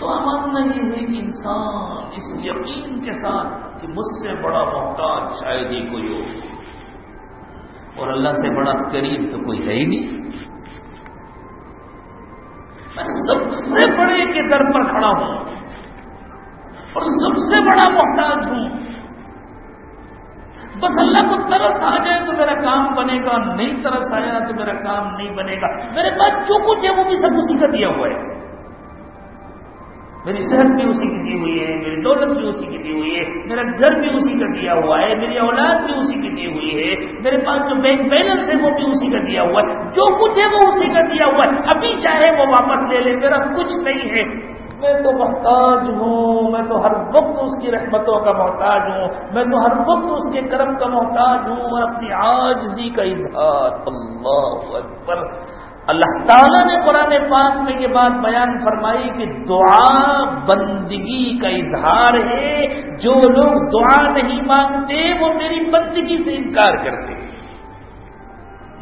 دعا مانگنا یہ ہے کہ انسان اس یقین کے ساتھ کہ مجھ سے بڑا محتاج شاید ہی کوئی ہو۔ اور اللہ سے بڑا قریب تو کوئی ہے ہی نہیں۔ میں سب سے بڑے کے در پر کھڑا ہوں اور سب سے بڑا محتاج ہوں۔ بس اللہ کو ترس آ جائے تو میرا کام بنے گا، نہیں ترس آیا تو میرا کام نہیں بنے گا۔ میرے پاس جو کچھ ہے وہ بھی سب اسی کا دیا ہوا ہے۔ میری صحت بھی اسی کی دی ہوئی ہے، میری دولت بھی اسی کی دی ہوئی ہے، میرا گھر بھی اسی کا دیا ہوا ہے، میری اولاد بھی اسی کی دی ہوئی ہے، میرے پاس جو بینک بیلنس ہے وہ بھی اسی کا دیا ہوا ہے۔ جو کچھ ہے وہ اسی کا دیا ہوا ہے۔ ابھی چاہے وہ واپس لے لے، میرا کچھ نہیں ہے۔ میں تو محتاج ہوں، میں تو ہر وقت اس کی رحمتوں کا محتاج ہوں، میں تو ہر وقت اس کے کرم کا محتاج ہوں، اور اپنی آجزی کا اظہار۔ اللہ اکبر۔ اللہ تعالیٰ نے قرآن پاک میں یہ بات بیان فرمائی کہ دعا بندگی کا اظہار ہے، جو لوگ دعا نہیں مانگتے، وہ میری بندگی سے انکار کرتے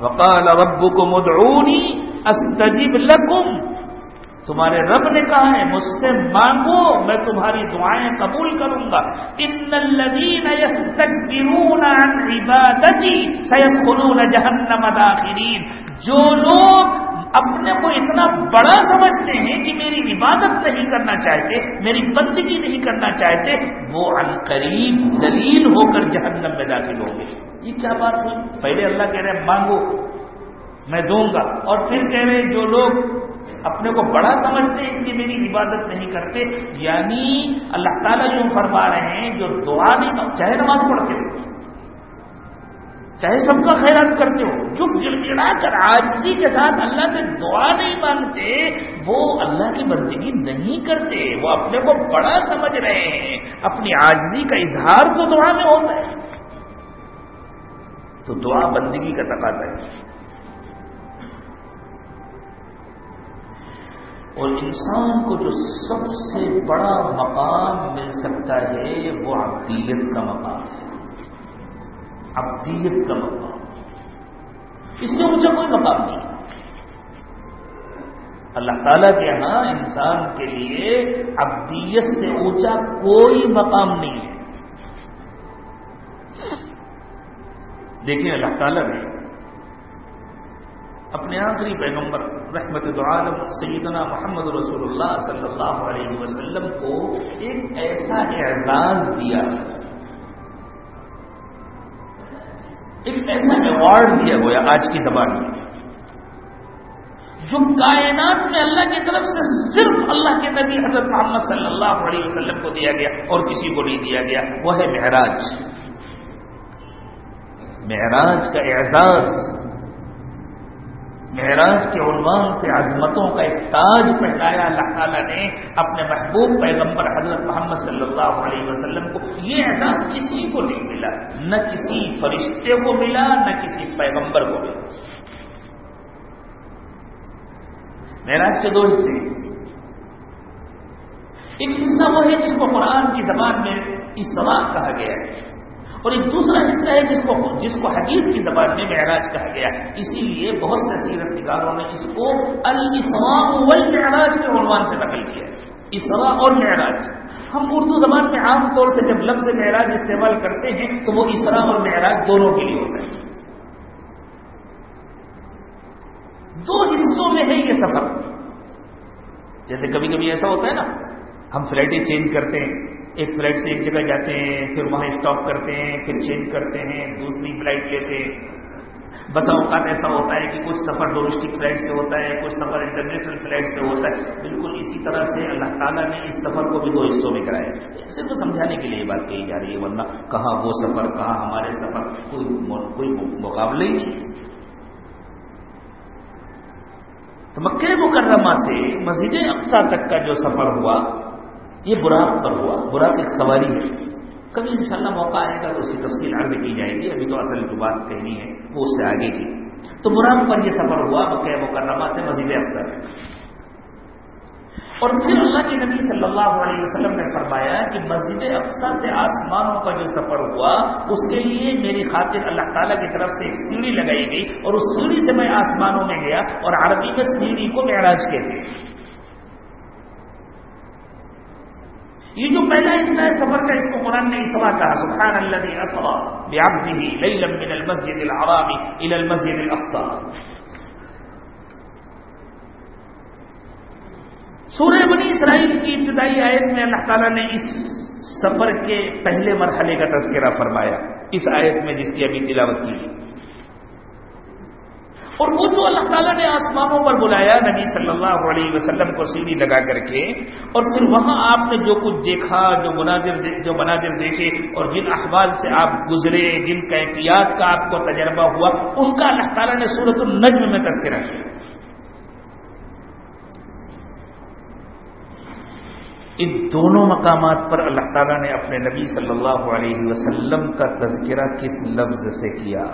وقال رب کو مدعونی استجب لکم۔ تمہارے رب نے کہا ہے، مجھ سے مانگو، میں تمہاری دعائیں قبول کروں گا۔ ان الذين يستكبرون عن عبادتي سيدخلون جهنم داخرين جو لوگ اپنے کو اتنا بڑا سمجھتے ہیں کہ میری عبادت نہیں کرنا چاہتے، میری بندگی نہیں کرنا چاہتے، وہ قریب دلیل ہو کر جہنم میں داخل ہوں گے۔ یہ کیا بات ہوئی؟ پہلے اللہ کہہ رہے ہیں، مانگو، میں دوں گا۔ اور پھر کہہ رہے جو لوگ اپنے کو بڑا سمجھتے ہیں کہ میری عبادت نہیں کرتے یعنی اللہ تعالیٰ جو فرما رہے ہیں، جو دعا نہیں، چاہے نماز پڑھتے چاہے سب کا خیرات کرتے ہو جو گڑ گڑا کر آجی کے ساتھ اللہ سے دعا نہیں مانگتے، وہ اللہ کی بندگی نہیں کرتے، وہ اپنے کو بڑا سمجھ رہے ہیں۔ اپنی آجزی کا اظہار تو دعا میں ہوتا ہے۔ تو دعا بندگی کا تقاضا ہے۔ اور انسان کو جو سب سے بڑا مقام مل سکتا ہے، وہ عبدیت کا مقام ہے۔ عبدیت کا مقام۔ اس سے اونچا کوئی مقام نہیں۔ اللہ تعالیٰ کے یہاں انسان کے لیے عبدیت سے اونچا کوئی مقام نہیں ہے۔ دیکھیں اللہ تعالیٰ نے اپنے آخری پیغمبر رحمت عالم سیدنا محمد رسول اللہ صلی اللہ علیہ وسلم کو ایک ایسا اعزاز دیا۔ ایک ایسا ایوارڈ دیا گویا آج کی زبان میں، جو کائنات میں اللہ کی طرف سے صرف اللہ کے نبی حضرت محمد صلی اللہ علیہ وسلم کو دیا گیا اور کسی کو نہیں دیا گیا، وہ ہے معراج۔ معراج کا اعزاز معراج کے عنوان سے عظمتوں کا ایک تاج پہنایا اللہ تعالیٰ نے اپنے محبوب پیغمبر حضرت محمد صلی اللہ علیہ وسلم کو یہ احساس کسی کو نہیں ملا۔ نہ کسی فرشتے کو ملا، نہ کسی پیغمبر کو ملا۔ معراج کے دوست تھے۔ ایک حصہ وہ ہے جس کو قرآن کی زبان میں اس سوال کہا گیا ہے۔ اور ایک دوسرا حصہ ہے جس کو جس کو حدیث کی زبان میں معراج کہا گیا اسی لیے بہت سے سیرت نگاروں نے اس کو المعراج کے عنوان سے نقل کیا اسرا اور معراج۔ ہم اردو زبان میں عام طور سے جب لفظ معراج استعمال کرتے ہیں تو وہ اسرا اور معراج دونوں کے لیے ہوتا ہے۔ دو حصوں میں ہے یہ سفر۔ جیسے کبھی کبھی ایسا ہوتا ہے نا، ہم فلائٹیں چینج کرتے ہیں۔ ایک فلائٹ سے ایک جگہ جاتے ہیں، پھر وہاں اسٹاپ کرتے ہیں، پھر چینج کرتے ہیں، دوسری فلائٹ لیتے ہیں۔ بس اوقات ایسا ہوتا ہے کہ کچھ سفر ڈومیسٹک فلائٹ سے ہوتا ہے، کچھ سفر انٹرنیشنل فلائٹ سے ہوتا ہے۔ بالکل اسی طرح سے اللہ تعالیٰ نے اس سفر کو بھی دو حصوں میں کرایا۔ صرف سمجھانے کے لیے یہ بات کہی جا رہی ہے، ورنہ کہاں وہ سفر، کہاں ہمارے سفر، کوئی کوئی مقابلہ ہی نہیں۔ تو مکہ مکرمہ سے مسجد اقسا تک کا جو سفر ہوا یہ براق پر ہوا براق ایک سواری ہے کبھی انشاءاللہ موقع آئے گا تو اس کی تفصیل عرض کی جائے گی۔ ابھی تو اصل جو بات کہنی ہے، وہ اس سے آگے کی۔ تو براق پر یہ سفر ہوا مکہ مکرمہ سے مسجد اختر اور پھر اللہ کے نبی صلی اللہ علیہ وسلم نے فرمایا کہ مسجد افسا سے آسمانوں کا جو سفر ہوا، اس کے لیے میری خاطر اللہ تعالیٰ کی طرف سے ایک سیڑھی لگائی گئی اور اس سیڑھی سے میں آسمانوں میں گیا اور عربی میں سیڑھی کو معراج کہتے ہیں یہ جو پہلا حصہ ہے سفر کا اس کو قرآن نے اس بات کہا، سبحان الذي اسرا بعبده ليلا من المسجد الحرام الى المسجد الاقصى سورہ بنی اسرائیل کی ابتدائی آیت میں اللہ تعالیٰ نے اس سفر کے پہلے مرحلے کا تذکرہ فرمایا، اس آیت میں جس کی ابھی تلاوت کی۔ اور وہ جو اللہ تعالیٰ نے آسمانوں پر بلایا نبی صلی اللہ علیہ وسلم کو سیڑھی لگا کر کے، اور پھر وہاں آپ نے جو کچھ دیکھا، جو مناظر جو مناظر دیکھے، اور جن احوال سے آپ گزرے، جن کیفیات کا آپ کو تجربہ ہوا، ان کا اللہ تعالیٰ نے صورت النجم میں تذکرہ کیا۔ ان دونوں مقامات پر اللہ تعالیٰ نے اپنے نبی صلی اللہ علیہ وسلم کا تذکرہ کس لفظ سے کیا؟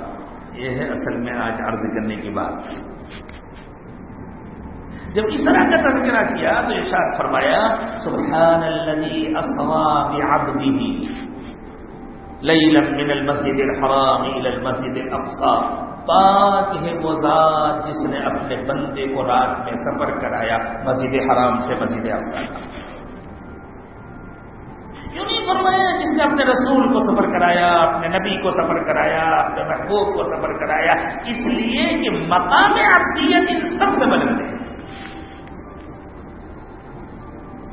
یہ ہے اصل میں آج عرض کرنے کی بات۔ جب اس طرح کا تذکرہ کیا تو ارشاد فرمایا سبحان الذي اسرا بعبده ليلا من المسجد الحرام الى المسجد الاقصى پاک ہے وہ ذات جس نے اپنے بندے کو رات میں سفر کرایا مسجد حرام سے مسجد اقصا کا کیوں نہیں فرمایا جس نے اپنے رسول کو سفر کرایا، اپنے نبی کو سفر کرایا، اپنے محبوب کو سفر کرایا، اس لیے کہ مقام عبدیت ان سب سے بدل ہیں۔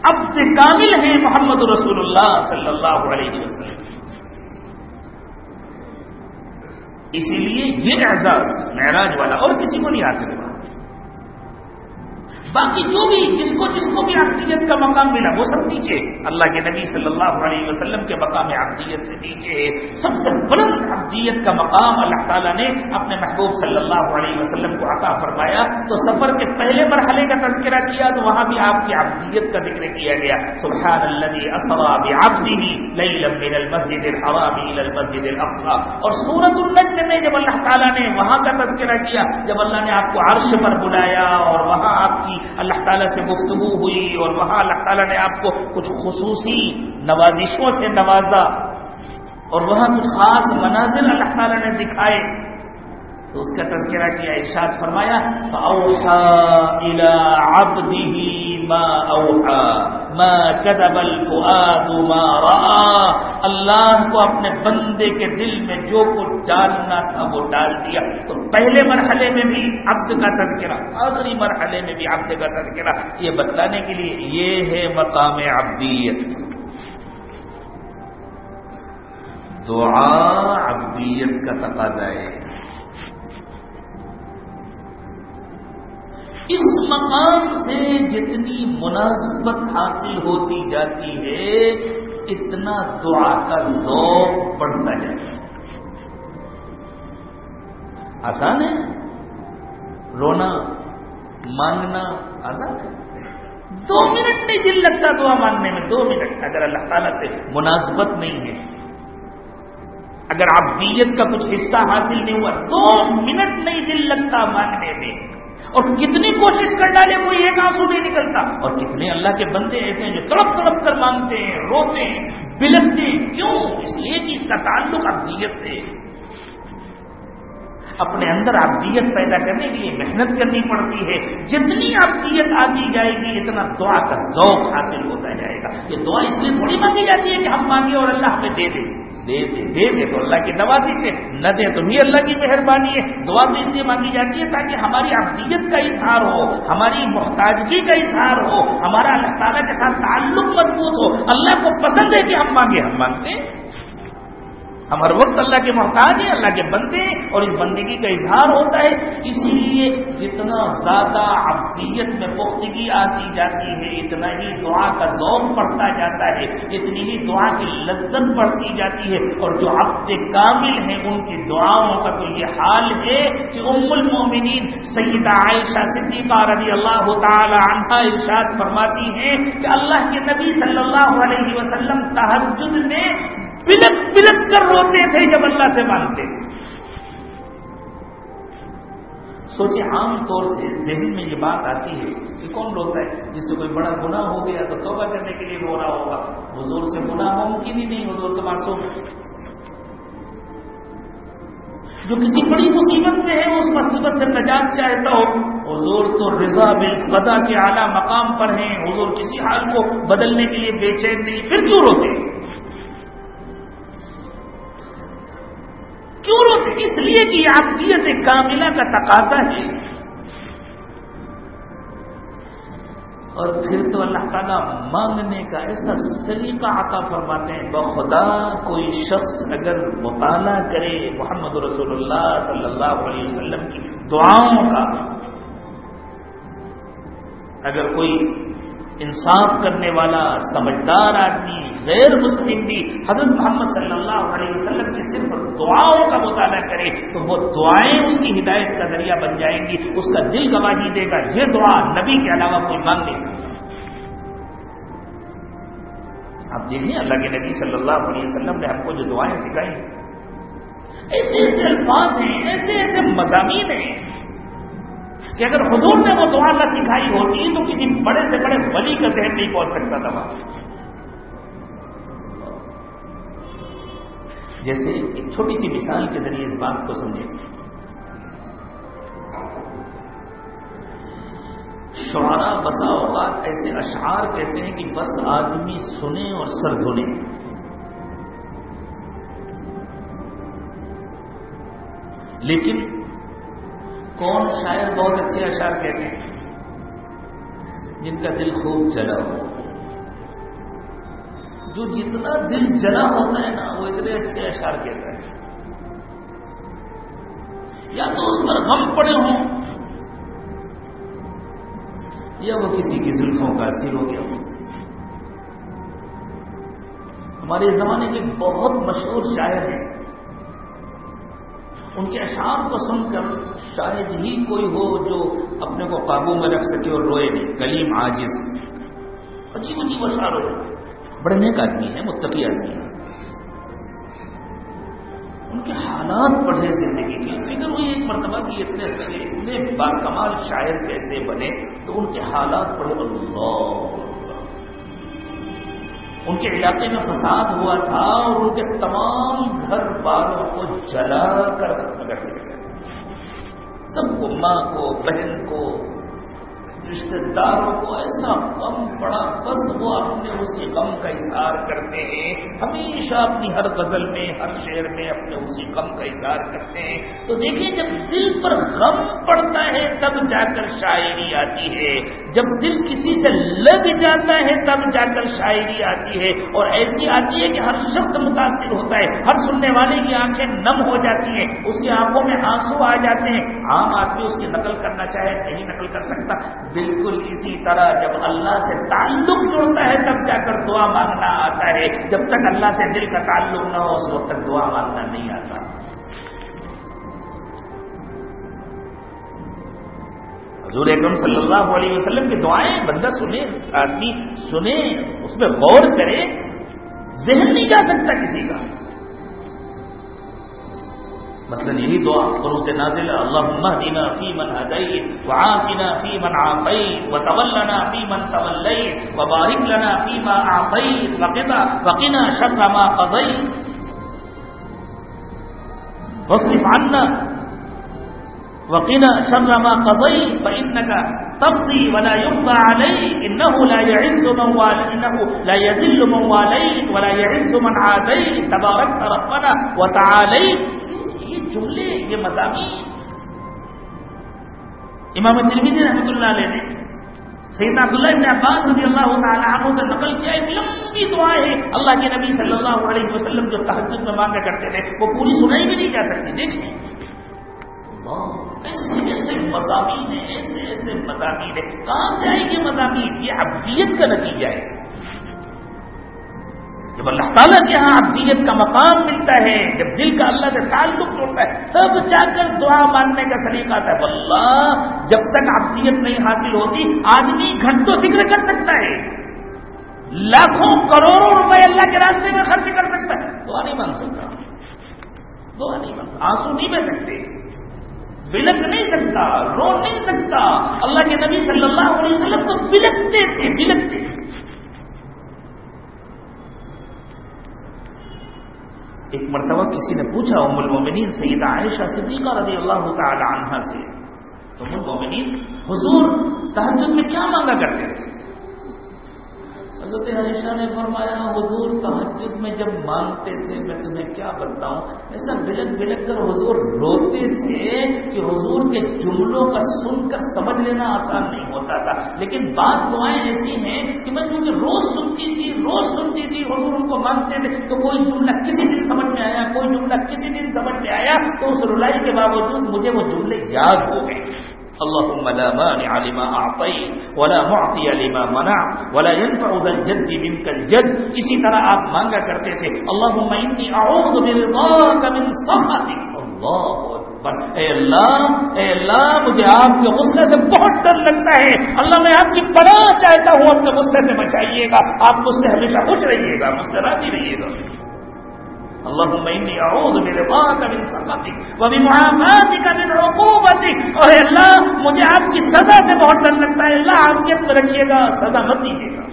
اب سے کامل ہے محمد رسول اللہ صلی اللہ علیہ وسلم۔ اسی لیے یہ اعزاز، معراج والا اور کسی کو نہیں حاصل ہوا باقی جو بھی جس کو جس کو بھی عقیدت کا مقام ملا، وہ سب نیچے۔ اللہ کے نبی صلی اللہ علیہ وسلم کے مقام عقیدت سے نیچے۔ ہے سب سے بلند عقیدت کا مقام اللہ تعالیٰ نے اپنے محبوب صلی اللہ علیہ وسلم کو عطا فرمایا۔ تو سفر کے پہلے مرحلے کا تذکرہ کیا، تو وہاں بھی آپ کی عقیدت کا ذکر کیا گیا۔ سبحان الذي اسرا بعبده ليلا من المسجد الحرام الى المسجد الاقصى اور سورۃ النجم میں جب اللہ تعالیٰ نے وہاں کا تذکرہ کیا، جب اللہ نے آپ کو عرش پر بلایا اور وہاں آپ کی اللہ تعالیٰ سے گفتگو ہوئی اور وہاں اللہ تعالیٰ نے آپ کو کچھ خصوصی نوازشوں سے نوازا اور وہاں کچھ خاص مناظر اللہ تعالیٰ نے دکھائے۔ تو اس کا تذکرہ کیا، ارشاد فرمایا اللہ کو اپنے بندے کے دل میں جو کچھ ڈالنا تھا وہ ڈال دیا۔ تو پہلے مرحلے میں بھی عبد کا تذکرہ، آخری مرحلے میں بھی عبد کا تذکرہ۔ یہ بتلانے کے لیے یہ ہے مقام عبدیت۔ دعا عبدیت کا تقاضا ہے۔ اس مقام سے جتنی مناسبت حاصل ہوتی جاتی ہے، اتنا دعا کا ذوق بڑھتا ہے۔ آسان ہے؟ رونا، مانگنا آسان ہے؟ دو منٹ نہیں دل لگتا دعا مانگنے میں، دو منٹ، اگر اللہ تعالیٰ سے مناسبت نہیں ہے۔ اگر آپ دیت کا کچھ حصہ حاصل نہیں ہوا، دو منٹ نہیں دل لگتا مانگنے میں۔ اور کتنی کوشش کر ڈالے وہ ایک آنسو نہیں نکلتا۔ اور کتنے اللہ کے بندے ایسے ہیں جو تڑپ تڑپ کر مانگتے ہیں، روتے ہیں بلکتے ہیں۔ کیوں؟ اس لیے کہ اس کا تعلق ابدیت سے۔ اپنے اندر ابدیت پیدا کرنے کے لیے محنت کرنی پڑتی ہے۔ جتنی ابدیت آتی جائے گی، اتنا دعا کا ذوق حاصل ہوتا جائے گا۔ یہ دعا اس لیے تھوڑی مانگی جاتی ہے کہ ہم مانگے اور اللہ ہمیں دے دے دے دے دے دے تو اللہ کی نوازی سے۔ نہ دے تو بھی اللہ کی مہربانی ہے۔ دعا بھی اس لیے مانگی جاتی ہے تاکہ ہماری ابدیت کا اظہار ہو، ہماری محتاجگی کا اظہار ہو، ہمارا اللہ تعالیٰ کے ساتھ تعلق مضبوط ہو۔ اللہ کو پسند ہے کہ ہم مانگے ہم مانگتے ہیں ہم ہر وقت اللہ کے محتاج ہیں، اللہ کے بندے ہیں، اور اس بندگی کا اظہار ہوتا ہے۔ اسی لیے جتنا زیادہ عبدیت میں پختگی آتی جاتی ہے، اتنا ہی دعا کا ذوق بڑھتا جاتا ہے، اتنی ہی دعا کی لذت بڑھتی جاتی ہے۔ اور جو عبد کامل ہیں، ان کی دعاؤں کا تو یہ حال ہے کہ ام المومنین سیدہ عائشہ صدیقہ رضی اللہ تعالی عنہ ارشاد فرماتی ہیں کہ اللہ کے نبی صلی اللہ علیہ وسلم تحجد میں بلک بلک کر روتے تھے جب اللہ سے مانگتے۔ سوچے عام طور سے ذہن میں یہ بات آتی ہے کہ کون روتا ہے؟ جس سے کوئی بڑا گناہ ہو گیا تو توبہ کرنے کے لیے رو رہا ہوگا۔ حضور سے گناہ ممکن ہی نہیں، حضور تو معصوم جو کسی بڑی مصیبت میں ہے، اس مصیبت سے نجات چاہتا ہو۔ حضور تو رضا بل قدا کے اعلیٰ مقام پر ہیں۔ حضور کسی حال کو بدلنے کے لیے بے چین نہیں، پھر کیوں روتے؟ کیوں روتے اس لیے کہ آپیت کاملہ کا تقاضا ہے۔ اور پھر تو اللہ تعالیٰ مانگنے کا ایسا سلیقہ عطا فرماتے ہیں، بخدا کوئی شخص اگر مطالعہ کرے محمد رسول اللہ صلی اللہ علیہ وسلم کی دعاؤں کا، اگر کوئی انصاف کرنے والا سمجھدار آدمی غیر مسلم بھی حضرت محمد صلی اللہ علیہ وسلم کی صرف دعاؤں کا مطالعہ کرے تو وہ دعائیں اس کی ہدایت کا ذریعہ بن جائیں گی، اس کا دل گواہی دے گا، یہ دعا نبی کے علاوہ کوئی مانگ نہیں آپ دیکھیں، اللہ کے نبی صلی اللہ علیہ وسلم نے ہم کو جو دعائیں سکھائی ایسے ایسے الفاظ ہیں، ایسے ایسے مضامین ہیں کہ اگر حضور نے وہ دعا نہ سکھائی ہوتی تو کسی بڑے سے بڑے ولی کا ذہن نہیں پہنچ سکتا تھا۔ جیسے ایک چھوٹی سی مثال کے ذریعے اس بات کو سمجھیں۔ شعرا بسا اوقات ایسے اشعار کہتے ہیں کہ بس آدمی سنے اور سر دھونے لیکن کون شاید بہت اچھے اشعار کہتے ہیں جن کا دل خوب چلا ہو؟ جو جتنا دل جلا ہوتا ہے نا، وہ اتنے اچھے اشعار کہتا ہے یا تو اس پر غم پڑے ہوں، یا وہ کسی کی زلفوں کا اثر ہو گیا ہو ہمارے زمانے کے بہت مشہور شاعر ہیں۔ ان کے اشعار کو سن کر شاید ہی کوئی ہو جو اپنے کو قابو میں رکھ سکے اور روئے نہیں۔ کلیم عاجز۔ عجیب عجیب اشعار ہو بڑے نیک آدمی ہیں متقی آدمی ہیں ان کے حالات پڑھے زندگی کے فکر ہوئی ایک مرتبہ کی اتنے اچھے، اتنے باکمال شاعر کیسے بنے، تو ان کے حالات پڑھے اللہ ان کے علاقے میں فساد ہوا تھا اور ان کے تمام گھر والوں کو جلا کر رکھ دیا سب کو ماں کو، بہن کو رشتے داروں کو ایسا غم پڑا، بس وہ اپنے اسی غم کا اظہار کرتے ہیں۔ ہمیشہ اپنی ہر غزل میں، ہر شعر میں اپنے اسی غم کا اظہار کرتے ہیں۔ تو دیکھیے، جب دل پر غم پڑتا ہے، تب جا کر شاعری آتی ہے۔ جب دل کسی سے لگ جاتا ہے، تب جا کر شاعری آتی ہے۔ اور ایسی آتی ہے کہ ہر شخص متاثر ہوتا ہے۔ ہر سننے والے کی آنکھیں نم ہو جاتی ہیں۔ اس کی آنکھوں میں آنسو آ جاتے ہیں۔ عام آدمی اس کی نقل کرنا چاہے، نہیں نقل کر سکتا۔ بالکل اسی طرح جب اللہ سے تعلق جڑتا ہے تب جا کر دعا مانگنا آتا ہے۔ جب تک اللہ سے دل کا تعلق نہ ہو، اس وقت تک دعا مانگنا نہیں آتا۔ حضور اکرم صلی اللہ علیہ وسلم کی دعائیں بندہ سنے، آدمی سنے، اس میں غور کرے۔ ذہن نہیں جا سکتا کسی کا۔ مثلا یہی دعا قروت نازل اللهم اهدنا اہدنا فی من ہدیت وعافنا فی من عافیت وتولنا فی من تولیت وبارک لنا فی ما عافیت وقضا وقنا شر ما قضيت. وصف عنا وقنا شر ما قضيت. فإنك تقضي ولا يقضى عليك. إنه لا يعز من والی إنه لا يذل من والی ولا يعز من عاديت. تباركت ربنا وتعاليت. یہ جملے یہ مضامین امام ترمیدی رحمۃ اللہ علیہ نے سیدنا عبداللہ ابن عباس رضی اللہ تعالیٰ عنہ سے نقل کیا ایک لمبی دعا ہے۔ اللہ کے نبی صلی اللہ علیہ وسلم جو تحجد میں مانگا کرتے تھے، وہ پوری سنائی بھی نہیں جا سکتی۔ دیکھیں۔ ایسے ایسے مضامین ہیں، ایسے ایسے مضامین ہیں۔ کہاں سے آئیں گے مضامین یہ ابدیت کا نتیجہ ہے۔ جب اللہ تعالیٰ کے یہاں ابدیت کا مقام ملتا ہے، جب دل کا اللہ سے تعلق جوڑتا ہے، تب جا کر دعا ماننے کا طریقہ آتا ہے اللہ جب تک ابدیت نہیں حاصل ہوتی، آدمی گھنٹوں فکر کر سکتا ہے۔ لاکھوں کروڑوں روپے اللہ کے راستے میں خرچ کر سکتا ہے۔ دعا نہیں مانگ سکتا۔ دعا نہیں مانگ، آنسو نہیں بہ سکتے۔ بلک نہیں سکتا، رو نہیں سکتا۔ اللہ کے نبی صلی اللہ علیہ وسلم تو بلکتے تھے، بلکتے ایک مرتبہ کسی نے پوچھا، ام المومنین سیدہ عائشہ صدیقہ رضی اللہ تعالی عنہ سے، تو ام المومنین حضور تحجد میں کیا مانگا کرتے تھے؟ حضرت عائشہ نے فرمایا، حضور تحجد میں جب مانگتے تھے، میں تمہیں کیا بتاؤں؟ ایسا بلک بلک کر حضور روتے تھے کہ حضور کے جملوں کا سن کر سمجھ لینا آسان نہیں ہوتا تھا۔ لیکن بعض دعائیں ایسی ہیں کہ میں کیونکہ روز سنتی تھی، روز سنتی تھی، حضور ان کو مانگتے تھے، تو کوئی جملہ کسی دن سمجھ میں آیا، کوئی جملہ کسی دن سمجھ میں آیا، تو اس رلائی کے باوجود مجھے وہ جملے یاد ہو گئے۔ اللهم لا مانع لما اعطيت ولا معطي لما منع ولا ينفع ذا الجد منك الجد. اسی طرح آپ مانگا کرتے تھے، اللهم اني اعوذ برضاك من سخطك. اللہ اکبر. اے اللہ اے اللہ، مجھے آپ کے غصے سے بہت ڈر لگتا ہے۔ اللہ میں آپ کی پناہ چاہتا ہوں اپنے غصے سے بچائیے گا، آپ مجھ سے ہمیشہ خوش رہیے گا مجھ سے راضی رہیے گا۔ اللهم اني اعوذ برضاك من سخطك وبمعافاتك من عقوبتك. اور اللہ مجھے آپ کی سزا سے بہت ڈر لگتا ہے۔ اللہ آپ کے اندر رکھیے گا، سزا مت دیجیے گا۔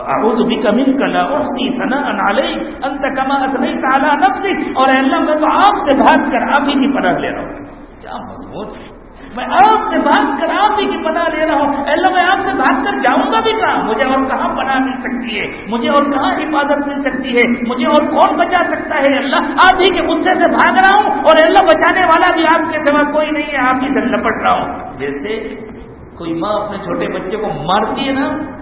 اعوذ بك منك، لا احصي ثناء عليك انت كما اثنيت على نفسك۔ اور اے اللہ میں تو آپ سے بھاگ کر آپ ہی کی پناہ لے رہا ہوں۔ کیا مضبوط۔ میں آپ سے بھاگ کر آپ ہی کی پناہ لے رہا ہوں۔ اللہ، میں آپ سے بھاگ کر جاؤں گا بھی کہاں؟ مجھے اور کہاں پناہ مل سکتی ہے؟ مجھے اور کہاں حفاظت مل سکتی ہے؟ مجھے اور کون بچا سکتا ہے؟ اللہ، آپ ہی کے غصے سے بھاگ رہا ہوں اور اللہ، بچانے والا بھی آپ کے سوا کوئی نہیں ہے۔ آپ ہی سے لپٹ رہا ہوں۔ جیسے کوئی ماں اپنے چھوٹے بچے کو مارتی ہے نا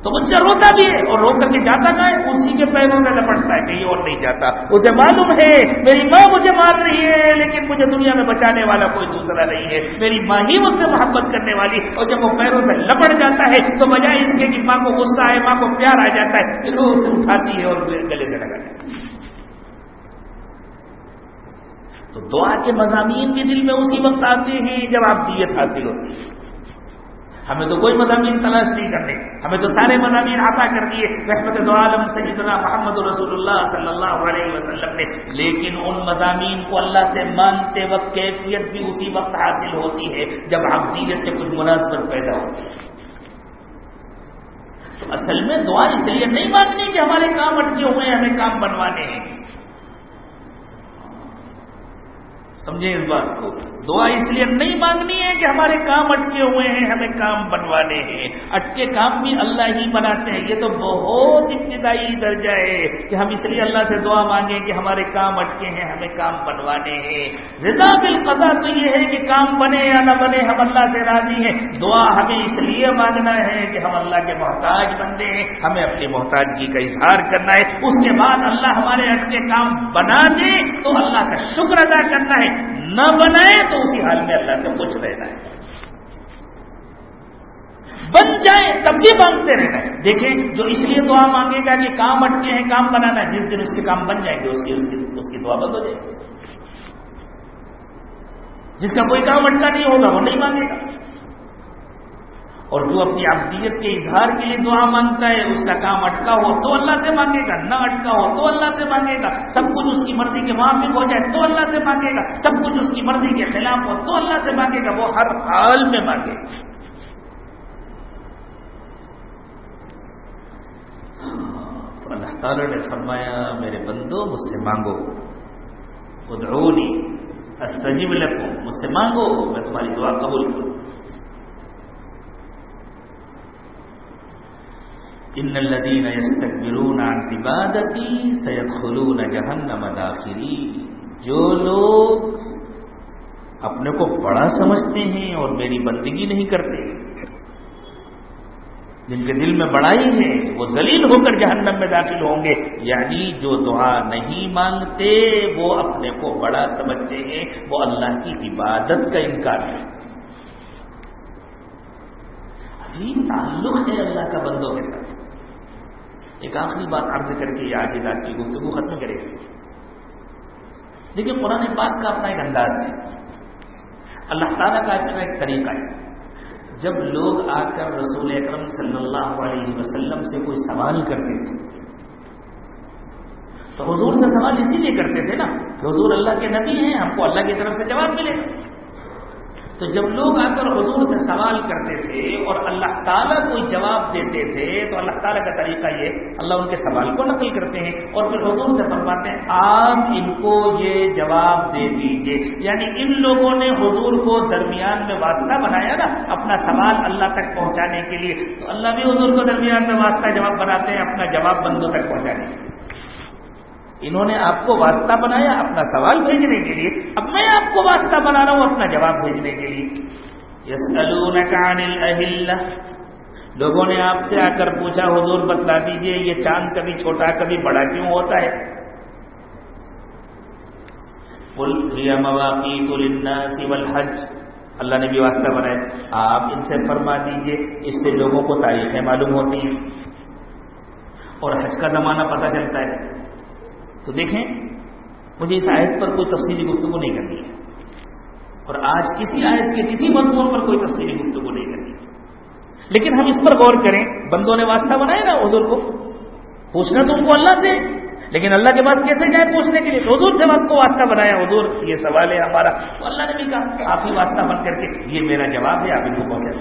تو بچہ روتا بھی ہے اور رو کر کے جاتا نہ ہے؟ اسی کے پیروں میں لپٹتا ہے، کہیں اور نہیں جاتا۔ اسے معلوم ہے، میری ماں مجھے مار رہی ہے، لیکن مجھے دنیا میں بچانے والا کوئی دوسرا نہیں ہے۔ میری ماں ہی مجھ سے محبت کرنے والی اور جب وہ پیروں سے لپٹ جاتا ہے، تو بجائے اس کے کہ ماں کو غصہ آئے، ماں کو پیار آ جاتا ہے پھر وہ اسے اٹھاتی ہے اور گلے سے لگا ہے۔ تو دعا کے مضامین بھی دل میں اسی وقت آتے ہیں جب آپ دیت حاصل ہوتی ہے۔ ہمیں تو کوئی مضامین تلاش نہیں کرنے، ہمیں تو سارے مضامین عطا کر دیے رحمت دو عالم سیدنا محمد رسول اللہ صلی اللہ علیہ وسلم نے۔ لیکن ان مضامین کو اللہ سے مانتے وقت کیفیت بھی اسی وقت حاصل ہوتی ہے جب عبدیت سے کچھ مناسبت پیدا ہوتی ہے تو اصل میں دعا اس لیے نہیں ماننی کہ ہمارے کام اٹکے ہوئے ہیں، ہمیں کام بنوانے ہیں۔ سمجھے اس بات کو۔ دعا اس لیے نہیں مانگنی ہے کہ ہمارے کام اٹکے ہوئے ہیں، ہمیں کام بنوانے ہیں۔ اٹکے کام بھی اللہ ہی بناتے ہیں۔ یہ تو بہت ابتدائی درجہ ہے کہ ہم اس لیے اللہ سے دعا مانگیں کہ ہمارے کام اٹکے ہیں، ہمیں کام بنوانے ہیں۔ رضا بالقضا تو یہ ہے کہ کام بنے یا نہ بنے، ہم اللہ سے راضی ہیں۔ دعا ہمیں اس لیے مانگنا ہے کہ ہم اللہ کے محتاج بنتے ہیں۔ ہمیں اپنی محتاجگی کا اظہار کرنا ہے۔ اس کے بعد اللہ ہمارے اٹکے کام بنا دے تو اللہ کا شکر ادا کرنا ہے۔ نہ بنائے تو اسی حال میں اللہ سے پوچھ رہنا ہے۔ بن جائے تب بھی مانگتے رہنا ہے۔ دیکھیں جو اس لیے دعا مانگے گا کہ کام اٹکے ہیں کام بنانا ہے جس دن اس کے کام بن جائیں گے اس کی اس کی, اس کی دعا بند ہو جائے گی۔ جس کا کوئی کام اٹکا نہیں ہوگا وہ نہیں مانگے گا۔ اور جو اپنی عبدیت کے اظہار کے لیے دعا مانگتا ہے، اس کا کام اٹکا ہو تو اللہ سے مانگے گا، نہ اٹکا ہو تو اللہ سے مانگے گا۔ سب کچھ اس کی مرضی کے موافق ہو جائے تو اللہ سے مانگے گا۔ سب کچھ اس کی مرضی کے خلاف ہو تو اللہ سے مانگے گا، وہ ہر حال میں مانگے گا۔ تو اللہ تعالی نے فرمایا، میرے بندو، مجھ سے مانگو۔ ادعونی، استجیب لکھوں مجھ سے مانگو، میں تمہاری دعا قبول کروں۔ ان الذين يستكبرون عن عبادتي سيدخلون جهنم داخلين جو لوگ اپنے کو بڑا سمجھتے ہیں اور میری بندگی نہیں کرتے، جن کے دل میں بڑائی ہے، وہ ذلیل ہو کر جہنم میں داخل ہوں گے۔ یعنی جو دعا نہیں مانگتے، وہ اپنے کو بڑا سمجھتے ہیں، وہ اللہ کی عبادت کا انکار ہے۔ عجیب تعلق ہے اللہ کا بندوں کے ساتھ۔ ایک آخری بات عرض کر کے آج رات کی گفتگو ختم کرے گی دیکھیے قرآن پاک کا اپنا ایک انداز ہے۔ اللہ تعالیٰ کا اپنا ایک طریقہ ہے۔ جب لوگ آ کر رسول اکرم صلی اللہ علیہ وسلم سے کوئی سوال کرتے تھے، تو حضور سے سوال اسی لیے کرتے تھے نا، کہ حضور اللہ کے نبی ہیں، ہم کو اللہ کی طرف سے جواب ملے۔ تو جب لوگ آ کر حضور سے سوال کرتے تھے اور اللہ تعالیٰ کوئی جواب دیتے تھے، تو اللہ تعالیٰ کا طریقہ یہ، اللہ ان کے سوال کو نقل کرتے ہیں اور پھر حضور سے فرماتے ہیں، آپ ان کو یہ جواب دے دیجیے یعنی ان لوگوں نے حضور کو درمیان میں واسطہ بنایا نا، اپنا سوال اللہ تک پہنچانے کے لیے۔ تو اللہ بھی حضور کو درمیان میں واسطہ جواب بناتے ہیں، اپنا جواب بندوں تک پہنچانے کے لیے۔ انہوں نے آپ کو واسطہ بنایا اپنا سوال بھیجنے کے لیے اب میں آپ کو واسطہ بنا رہا ہوں اپنا جواب بھیجنے کے لیے۔ یس لوگوں نے آپ سے آ کر پوچھا حضور بتلا دیجیے یہ چاند کبھی چھوٹا کبھی بڑا کیوں ہوتا ہے؟ حج اللہ نے بھی واسطہ بنایا۔ آپ ان سے فرما دیجیے اس سے لوگوں کو تاریخیں معلوم ہوتی ہیں۔ اور حج کا زمانہ پتہ چلتا ہے۔ تو دیکھیں، مجھے اس آیت پر کوئی تفصیلی گفتگو نہیں کرنی ہے۔ اور آج کسی آیت کے کسی مضمون پر کوئی تفصیلی گفتگو نہیں کرنی لیکن ہم اس پر غور کریں، بندوں نے واسطہ بنایا نا حضور کو۔ پوچھنا تو ان کو اللہ سے۔ لیکن اللہ کے بعد کیسے جائے پوچھنے کے لیے؟ حضور سے آپ کو واسطہ بنایا۔ حضور، یہ سوال ہے ہمارا۔ تو اللہ نے بھی کہا آپ ہی واسطہ بن کر کے، یہ میرا جواب ہے، آپ ان کو پہنچا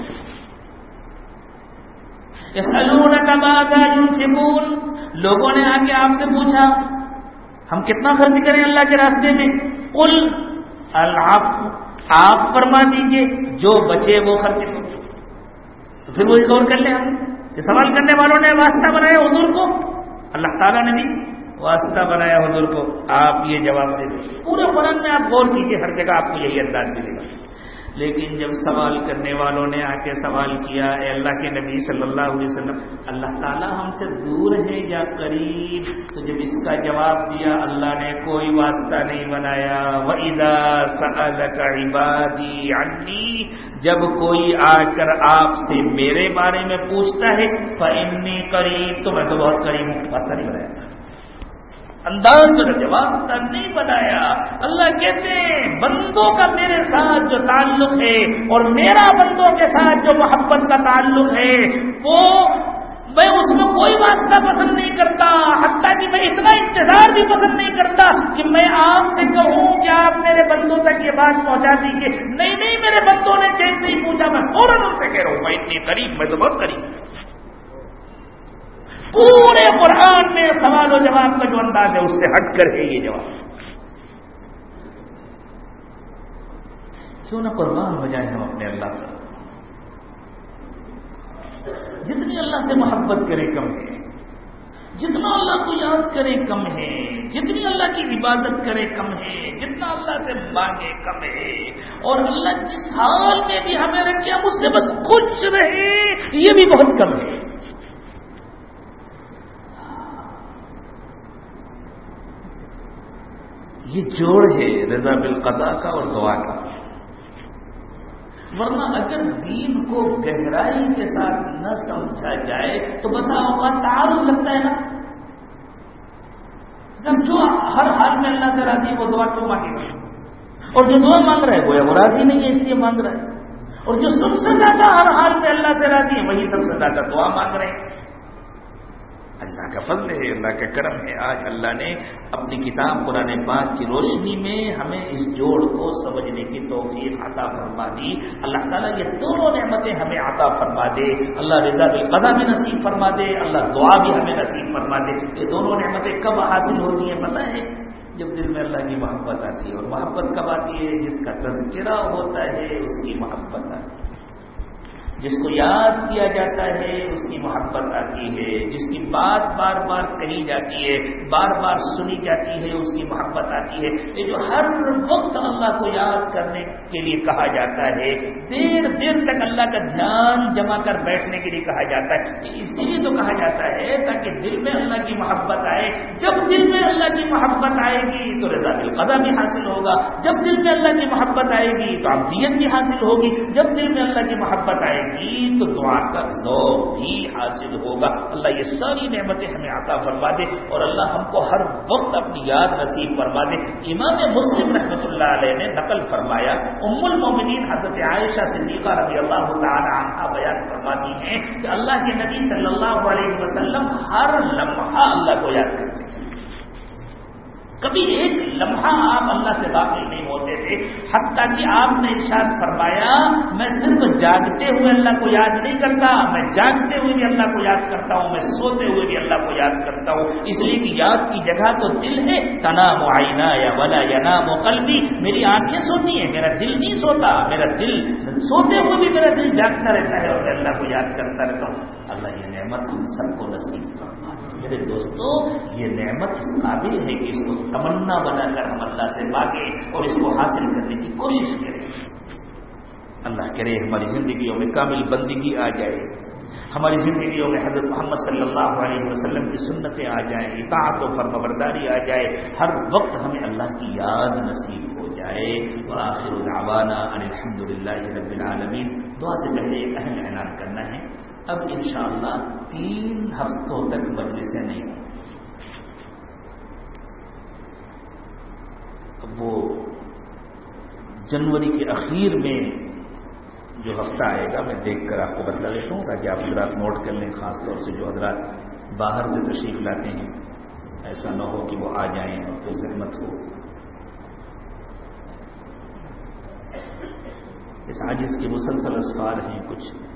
لوگوں نے آ کے آپ سے پوچھا۔ ہم کتنا خرچ کریں اللہ کے راستے میں؟ کل اللہ آپ فرما دیجیے، جو بچے وہ خرچ کرو تو پھر وہی غور کر لیں ہم۔ کہ سوال کرنے والوں نے واسطہ بنایا حضور کو۔ اللہ تعالیٰ نے بھی واسطہ بنایا حضور کو۔ آپ یہ جواب دے دیں۔ پورے قرآن میں آپ غور کیجیے ہر جگہ آپ کو یہی انداز ملے گا۔ لیکن جب سوال کرنے والوں نے آ کے سوال کیا، اے اللہ کے نبی صلی اللہ علیہ وسلم، اللہ تعالیٰ ہم سے دور ہے یا قریب؟ تو جب اس کا جواب دیا، اللہ نے کوئی واسطہ نہیں بنایا۔ عبادی عنی جب کوئی آ کر آپ سے میرے بارے میں پوچھتا ہے فنی قریب تو میں تو بہت قریب ہوں واسطہ نہیں بنایا انداز کا جواب نہیں بنایا اللہ کہتے ہیں، بندوں کا میرے ساتھ جو تعلق ہے اور میرا بندوں کے ساتھ جو محبت کا تعلق ہے، وہ میں اس میں کوئی واسطہ پسند نہیں کرتا، حتیٰ کہ میں اتنا انتظار بھی پسند نہیں کرتا کہ میں آپ سے کہوں کہ آپ میرے بندوں تک یہ بات پہنچا دیجیے نہیں نہیں، میرے بندوں نے چیز نہیں پوچھا، میں فوراً ان سے کہہ رہا ہوں، میں اتنی قریب، میں تو بہت قریب۔ پورے قرآن میں سوال و جواب کا جو انداز ہے اس سے ہٹ کر ہے یہ جواب۔ کیوں نہ قربان ہو جائیں ہم اپنے اللہ کا جتنی اللہ سے محبت کرے کم ہے، جتنا اللہ کو یاد کرے کم ہے، جتنی اللہ کی عبادت کرے کم ہے، جتنا اللہ سے مانگے کم ہے۔ اور اللہ جس حال میں بھی ہمیں رکھے، ہم اس سے بس خوش رہے یہ بھی بہت کم ہے۔ یہ جوڑ ہے رضا بالقضا کا اور دعا کا۔ ورنہ اگر دین کو گہرائی کے ساتھ نہ سمجھا جائے تو بس اوقات تعارف لگتا ہے نا۔ جب جو ہر حال میں اللہ سے راضی وہ دعا کیوں مانگے گا۔ اور جو دعا مانگ رہا ہے، وہ راضی نہیں ہے، اس لیے مانگ رہا ہے۔ اور جو سب سے زیادہ ہر حال میں اللہ سے راضی ہے، وہی سب سے زیادہ دعا مانگ رہے ہیں۔ اللہ کا فضل ہے، اللہ کا کرم ہے۔ آج اللہ نے اپنی کتاب قرآن پاک کی روشنی میں ہمیں اس جوڑ کو سمجھنے کی توفیق عطا فرما دی۔ اللہ تعالیٰ یہ دونوں نعمتیں ہمیں عطا فرما دے۔ اللہ رضا بالقضا بھی نصیب فرما دے۔ اللہ دعا بھی ہمیں نصیب فرما دے۔ یہ دونوں نعمتیں کب حاصل ہوتی ہیں پتہ ہے؟ جب دل میں اللہ کی محبت آتی ہے۔ اور محبت کب آتی ہے؟ جس کا تذکرہ ہوتا ہے، اس کی محبت آتی ہے۔ جس کو یاد کیا جاتا ہے، اس کی محبت آتی ہے۔ جس کی بات بار بار کہی جاتی ہے، بار بار سنی جاتی ہے، اس کی محبت آتی ہے۔ یہ جو ہر وقت اللہ کو یاد کرنے کے لیے کہا جاتا ہے، دیر دیر تک اللہ کا دھیان جمع کر بیٹھنے کے لیے کہا جاتا ہے۔ اسی لیے تو کہا جاتا ہے تاکہ دل میں اللہ کی محبت آئے۔ جب دل میں اللہ کی محبت آئے گی تو رضا القضا بھی حاصل ہوگا۔ جب دل میں اللہ کی محبت آئے گی تو ابدیت بھی حاصل ہوگی۔ جب دل میں اللہ کی محبت آئے گی تو دعا کا ذوق بھی حاصل ہوگا۔ اللہ یہ ساری نعمتیں ہمیں عطا فرما دے اور اللہ ہم کو ہر وقت اپنی یاد نصیب فرما دے۔ امام مسلم رحمۃ اللہ علیہ نے نقل فرمایا، ام المومنین حضرت عائشہ صدیقہ رضی اللہ تعالی عنہ بیان فرماتی ہیں کہ اللہ کے نبی صلی اللہ علیہ وسلم ہر لمحہ اللہ کو یاد کرتے کبھی ایک لمحہ آپ اللہ سے باقی نہیں ہوتے تھے، حتیٰ کہ آپ نے ارشاد فرمایا، میں صرف جاگتے ہوئے اللہ کو یاد نہیں کرتا، میں جاگتے ہوئے بھی اللہ کو یاد کرتا ہوں، میں سوتے ہوئے بھی اللہ کو یاد کرتا ہوں۔ اس لیے کہ یاد کی جگہ تو دل ہے تنا معائنہ یا ولا یا نام و قلبی۔ میری آنکھیں سوتی ہیں، میرا دل نہیں سوتا، میرا دل سوتے ہوئے بھی میرا دل جاگتا رہتا ہے اور میں اللہ کو یاد کرتا رہتا ہوں۔ اللہ یہ نعمت سب کو نصیب فرما میرے دوستوں، یہ نعمت اس قابل ہے کہ اس کو تمنا بنا کر ہم اللہ سے مانگے اور اس کو حاصل کرنے کی کوشش کریں۔ اللہ کرے ہماری زندگیوں میں کامل بندگی آ جائے۔ ہماری زندگیوں میں حضرت محمد صلی اللہ علیہ وسلم کی سنتیں آ جائیں، اطاعت و فرم برداری آ جائے۔ ہر وقت ہمیں اللہ کی یاد نصیب ہو جائے۔ اور آخر دعوانا الحمد للہ رب العالمین۔ دعا سے پہلے ایک اہم اعلان کرنا ہے۔ اب انشاءاللہ تین ہفتوں تک مجلسیں نہیں اب وہ جنوری کے اخیر میں جو ہفتہ آئے گا، میں دیکھ کر آپ کو بتلا دیتا ہوں، تاکہ آپ حضرات نوٹ کر لیں، خاص طور سے جو حضرات باہر سے تشریف لاتے ہیں۔ ایسا نہ ہو کہ وہ آ جائیں اور کوئی زحمت ہو۔ اس عاجز کے مسلسل اسفار ہیں کچھ۔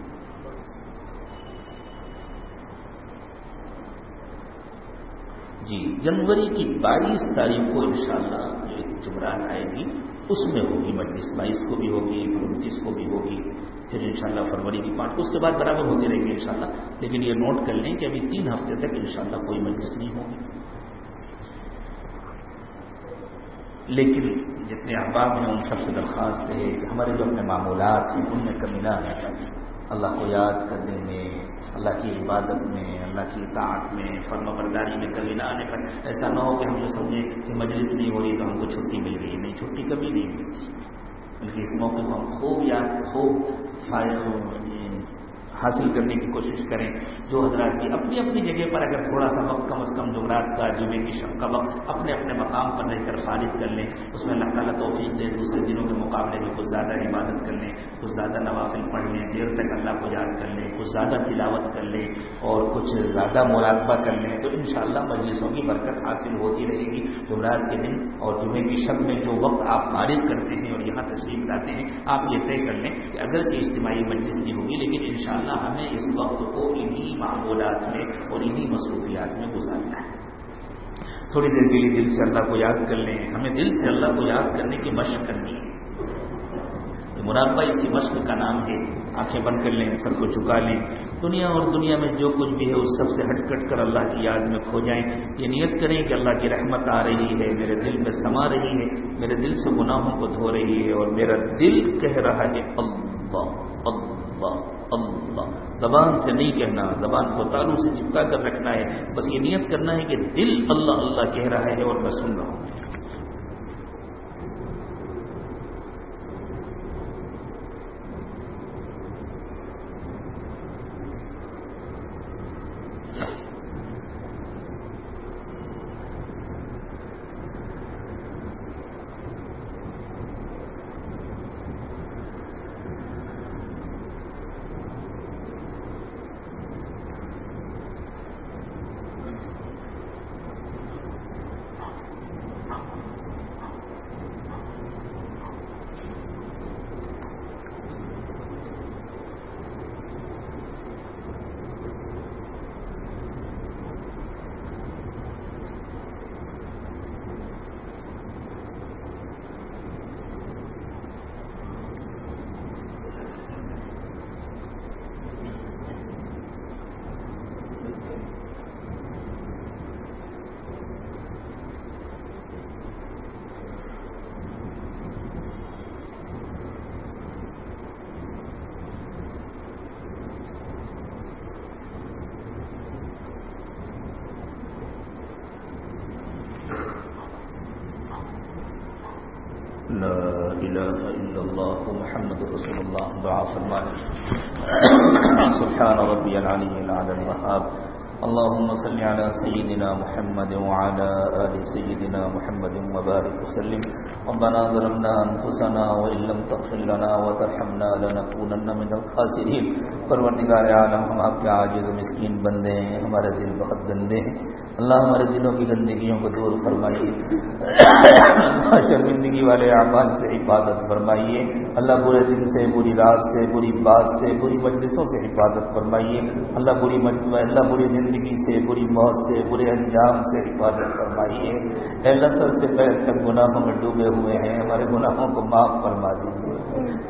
جی جنوری کی بائیس تاریخ کو انشاءاللہ جو ایک جمعرات آئے گی، اس میں ہوگی، مجلس بائیس کو بھی ہوگی انتیس کو بھی ہوگی، پھر انشاءاللہ فروری کی پانچ، اس کے بعد برابر ہوتی رہے گی انشاءاللہ، لیکن یہ نوٹ کر لیں کہ ابھی تین ہفتے تک انشاءاللہ کوئی مجلس نہیں ہوگی۔ لیکن جتنے احباب ہیں، ان سب سے درخواست ہے، ہمارے جو اپنے معمولات ہیں، ان میں کمی نہ ہے اللہ کو یاد کرنے میں اللہ کی عبادت میں، اللہ کی اطاعت میں فرم برداری میں، کبھی نہ آنے پر ایسا نہ ہو کہ ہم جو سمجھیں کہ مجلس نہیں ہو رہی تو ہم کو چھٹی مل گئی۔ نہیں، چھٹی کبھی نہیں ملتی بلکہ اس موقع کو ہم خوب یاد، خوب فائدہ حاصل کرنے کی کوشش کریں۔ جو حضرات کی اپنی اپنی جگہ پر اگر تھوڑا سا وقت، کم از کم جمعرات کا، جمعے کی شب کا وقت اپنے اپنے مقام پر رہ کر فارغ کر لیں۔ اس میں اللہ تعالیٰ توفیق دے، دوسرے دنوں کے مقابلے میں کچھ زیادہ عبادت کر لیں۔ کچھ زیادہ نوافل پڑھ لیں، دیر تک اللہ کو یاد کر لیں، کچھ زیادہ تلاوت کر لیں اور کچھ زیادہ مراقبہ کر لیں تو ان شاء اللہ مجلسوں کی برکت حاصل ہوتی رہے گی۔ جمعرات کے دن اور جمعے کی شب میں جو وقت آپ فارغ کرتے ہیں اور یہاں تشریف لاتے ہیں، آپ یہ طے کر لیں کہ اگرچہ اجتماعی مجلس نہیں ہوگی، لیکن ان ہمیں اس وقت کو انہی معمولات میں اور انہی مصروفیات میں گزارنا ہے۔ تھوڑی دیر کے لیے دل سے اللہ کو یاد کر لیں، ہمیں دل سے اللہ کو یاد کرنے کی مشق کرنی ہے۔ مراقبہ اسی مشق کا نام ہے۔ آنکھیں بند کر لیں سب کو چکا لیں۔ دنیا اور دنیا میں جو کچھ بھی ہے، اس سب سے ہٹ کٹ کر اللہ کی یاد میں کھو جائیں۔ یہ نیت کریں کہ اللہ کی رحمت آ رہی ہے، میرے دل میں سما رہی ہے، میرے دل سے گناہوں کو دھو رہی ہے اور میرا دل کہہ رہا ہے، اللہ اللہ اللہ۔ زبان سے نہیں کہنا، زبان کو تالو سے چپکا کر رکھنا ہے۔ بس یہ نیت کرنا ہے کہ دل اللہ اللہ کہہ رہا ہے اور میں سن رہا ہوں۔ محمد رسول الله دعا فرمائے۔ سبحان ربي العلي العلى الوهاب اللهم صل على سيدنا محمد وعلى آل سيدنا محمد وبارك وسلم۔ ربنا ظلمنا أنفسنا وإن لم تغفر لنا وترحمنا لنكونن من الخاسرين. پروردگار عالم، ہم آپ کے عاجز مسکین بندے ہیں، ہمارے دل بہت گندے ہیں۔ اللہ ہمارے دلوں کی گندگیوں کو دور فرمائیے۔ شرمندگی والے اعمال سے حفاظت فرمائیے۔ اللہ برے دن سے بری رات سے بری بات سے بری مجلسوں سے حفاظت فرمائیے۔ اللہ بری اللہ بری زندگی سے بری موت سے برے انجام سے حفاظت فرمائیے۔ اللہ سب سے پہلے تک گناہوں میں ڈوبے ہوئے ہیں، ہمارے گناہوں کو معاف فرما دیجیے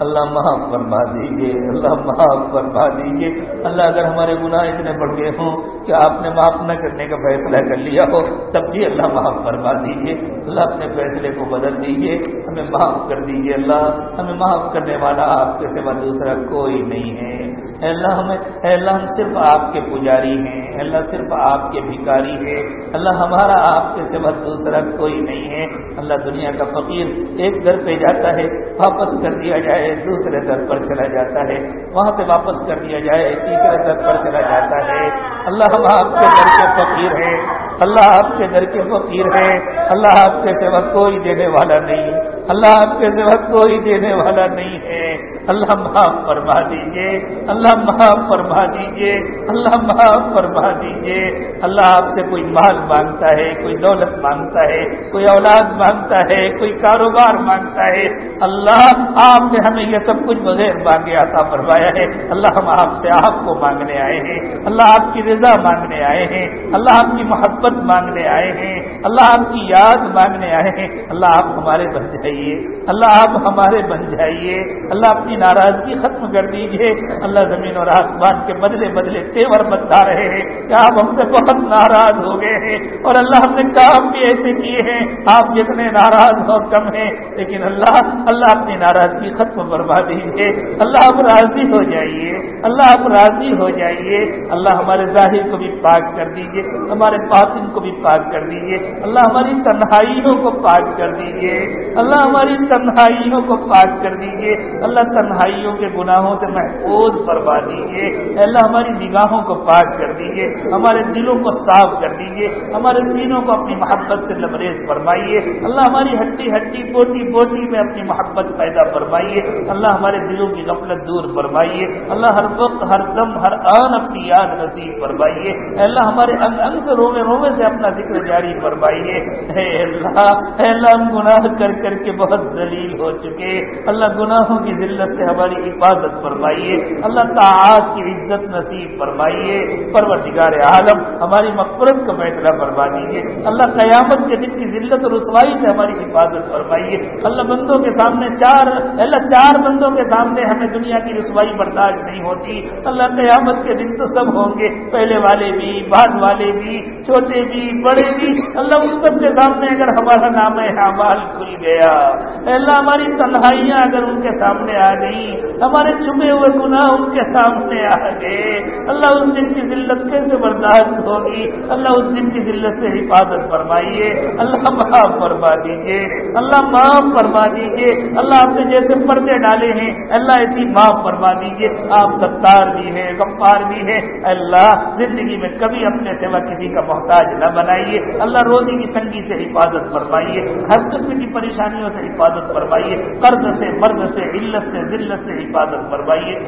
اللہ معاف فرما دیجیے اللہ معاف فرما دیجیے اللہ، اگر ہمارے گناہ اتنے بڑھ گئے ہوں کہ آپ نے معاف نہ کرنے کا فیصلہ کر لیا ہو، تب بھی اللہ معاف فرما دیجیے اللہ اپنے فیصلے کو بدل دیجیے ہمیں معاف کر دیجیے اللہ، ہمیں معاف کرنے والا آپ کے سوا دوسرا کوئی نہیں ہے۔ اے اللہ، ہمیں، اے اللہ، ہم صرف آپ کے پجاری ہیں۔ اے اللہ، صرف آپ کے بھکاری ہے اللہ، ہمارا آپ کے سوا دوسرا کوئی نہیں ہے۔ اللہ دنیا کا فقیر ایک گھر پہ جاتا ہے، واپس کر دیا جائے، دوسرے در پر چلا جاتا ہے۔ وہاں پہ واپس کر دیا جائے، تیسرے در پر چلا جاتا ہے۔ اللہ، ہم آپ کے در کے فقیر ہیں۔ اللہ آپ کے در کے فقیر ہیں، اللہ آپ کے سوا کوئی دینے والا نہیں، اللہ آپ کے سوا کوئی دینے والا نہیں ہے۔ اللہ معاف فرما دیجیے اللہ معاف فرما دیجیے اللہ معاف فرما دیجیے اللہ آپ سے کوئی مال مانگتا ہے، کوئی دولت مانگتا ہے، کوئی اولاد مانگتا ہے، کوئی کاروبار مانگتا ہے۔ اللہ آپ نے ہمیں یہ سب کچھ بغیر مانگے آتا فرمایا ہے۔ اللہ ہم آپ سے آپ کو مانگنے آئے ہیں۔ اللہ آپ کی رضا مانگنے آئے ہیں۔ اللہ آپ کی محبت مانگنے آئے ہیں۔ اللہ آپ کی یاد مانگنے آئے ہیں۔ اللہ آپ ہمارے بن جائیے۔ اللہ آپ ہمارے بن جائیے۔ اللہ اپنی ناراضگی ختم کر دیجیے اللہ زمین اور آسمان کے بدلے بدلے تیور بتا رہے ہیں۔ کہ آپ ہم سے بہت ناراض ہو گئے ہیں؟ اور اللہ ہم نے کام بھی ایسے کیے ہیں۔ آپ جتنے ناراض اور کم ہیں۔ لیکن اللہ اللہ اپنی ناراضگی ختم کروا دیجیے اللہ آپ راضی ہو جائیے۔ اللہ آپ راضی ہو جائیے۔ اللہ ہمارے ظاہر کو بھی پاک کر دیجیے ہمارے باطن کو بھی پاک کر دیجیے اللہ ہماری تنہائیوں کو پاک کر دیجیے اللہ ہماری تنہائیوں کو پاک کر دیجیے اللہ تنہائیوں کے گناہوں سے محفوظ فرما دیجیے اللہ، ہماری نگاہوں کو پاک کر دیجیے ہمارے دلوں کو صاف کر دیجیے ہمارے سینوں کو اپنی محبت سے لبریز فرمائیے۔ اللہ، ہماری ہڈی ہڈی بوٹی بوٹی میں اپنی محبت پیدا فرمائیے۔ اللہ، ہمارے دلوں کی غفلت دور فرمائیے۔ اللہ، ہر وقت، ہر دم، ہر آن اپنی یاد نصیب فرمائیے۔ اللہ، ہمارے انگ انگ سے رومے رومے سے اپنا ذکر جاری فرمائیے۔ اے اللہ اے اللہ، ہم گناہ کر کر کے بہت ذلیل ہو چکے۔ اللہ، گناہوں کی ذلت سے ہماری حفاظت فرمائیے۔ اللہ تعاق کی عزت نصیب فرمائیے۔ پروردگار عالم، ہماری مقبرت کا فیصلہ فرما دیجیے۔ اللہ قیامت کے دن کی ذلت اور رسوائی سے ہماری حفاظت فرمائیے۔ اللہ بندوں کے سامنے چار، اللہ چار بندوں کے سامنے ہمیں دنیا کی رسوائی برداشت نہیں ہوتی۔ اللہ قیامت کے دن تو سب ہوں گے، پہلے والے بھی، بعد والے بھی، چھوٹے بھی، بڑے بھی۔ اللہ ان سب کے سامنے اگر ہمارا نام ہے اعمال کھل گیا اللہ ہماری تنہائیاں اگر ان کے سامنے آ گئی ہمارے چھپے ہوئے گناہ ان کے سامنے آ گئے۔ اللہ اس دن کی ذلت کیسے برداشت ہوگی؟ اللہ اس دن کی ذلت سے حفاظت فرمائیے۔ اللہ معاف فرما دیجیے اللہ معاف فرما دیجیے اللہ آپ نے جیسے پردے ڈالے ہیں۔ اللہ ایسی معاف فرما دیجیے آپ ستار بھی ہیں، غفار بھی ہیں۔ اللہ زندگی میں کبھی اپنے سوا کسی کا محتاج نہ بنائیے۔ اللہ روزی کی تنگی سے حفاظت فرمائیے۔ ہر قسم کی پریشانیوں سے حفاظت فرمائیے۔ قرض سے مرد سے، علت سے ذلت سے حفاظت فرمائیے۔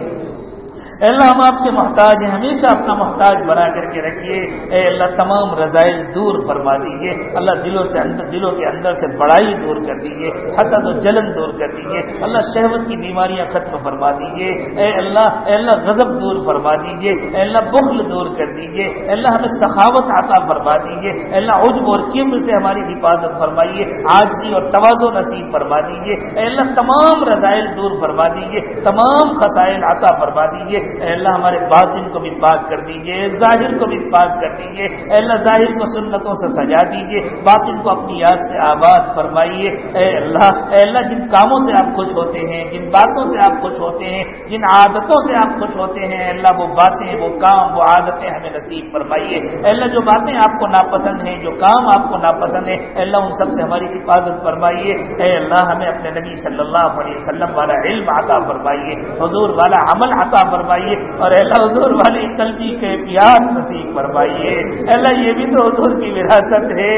اللہ، ہم آپ کے محتاج ہیں، ہمیشہ اپنا محتاج بنا کر کے رکھیے۔ اے اللہ، تمام رضائل دور فرما دیجیے۔ اللہ دلوں سے اندر، دلوں کے اندر سے بڑائی دور کر دیجیے۔ حسد و جلن دور کر دیجیے۔ اللہ، شہوت کی بیماریاں ختم فرما دیجیے۔ اے اللہ اے اللہ، غضب دور فرما دیجیے۔ اے اللہ، بخل دور کر دیجیے۔ اے اللہ، ہمیں سخاوت عطا فرما دیجیے۔ اے اللہ، عجب اور کم سے ہماری حفاظت فرمائیے۔ آجی اور توازو نصیب فرما دیجیے۔ اے اللہ، تمام رضائل دور فرما دیجیے۔ تمام خسائل عطا فرما دیجیے۔ اے اللہ ہمارے باطن کو بھی پاک کر دیجیے ظاہر کو بھی پاک کر دیجیے اے اللہ ظاہر کو سنتوں سے سجا دیجیے باطن کو اپنی یاد سے آباد فرمائیے۔ اے اللہ اے اللہ جن کاموں سے آپ خوش ہوتے ہیں، جن باتوں سے آپ خوش ہوتے ہیں، جن عادتوں سے آپ خوش ہوتے ہیں اللہ وہ باتیں، وہ کام، وہ عادتیں ہمیں نصیب فرمائیے۔ اللہ جو باتیں آپ کو ناپسند ہیں، جو کام آپ کو ناپسند ہے اللہ ان سب سے ہماری حفاظت فرمائیے۔ اے اللہ ہمیں اپنے نبی صلی اللہ علیہ وسلم والا علم عطا فرمائیے، حضور والا عمل عطا فرمائیے۔ فرمائیے۔ اور اللہ، حضور والی قلبی کے پیاس نصیب فرمائیے۔ اللہ، یہ بھی تو حضور کی وراثت ہے۔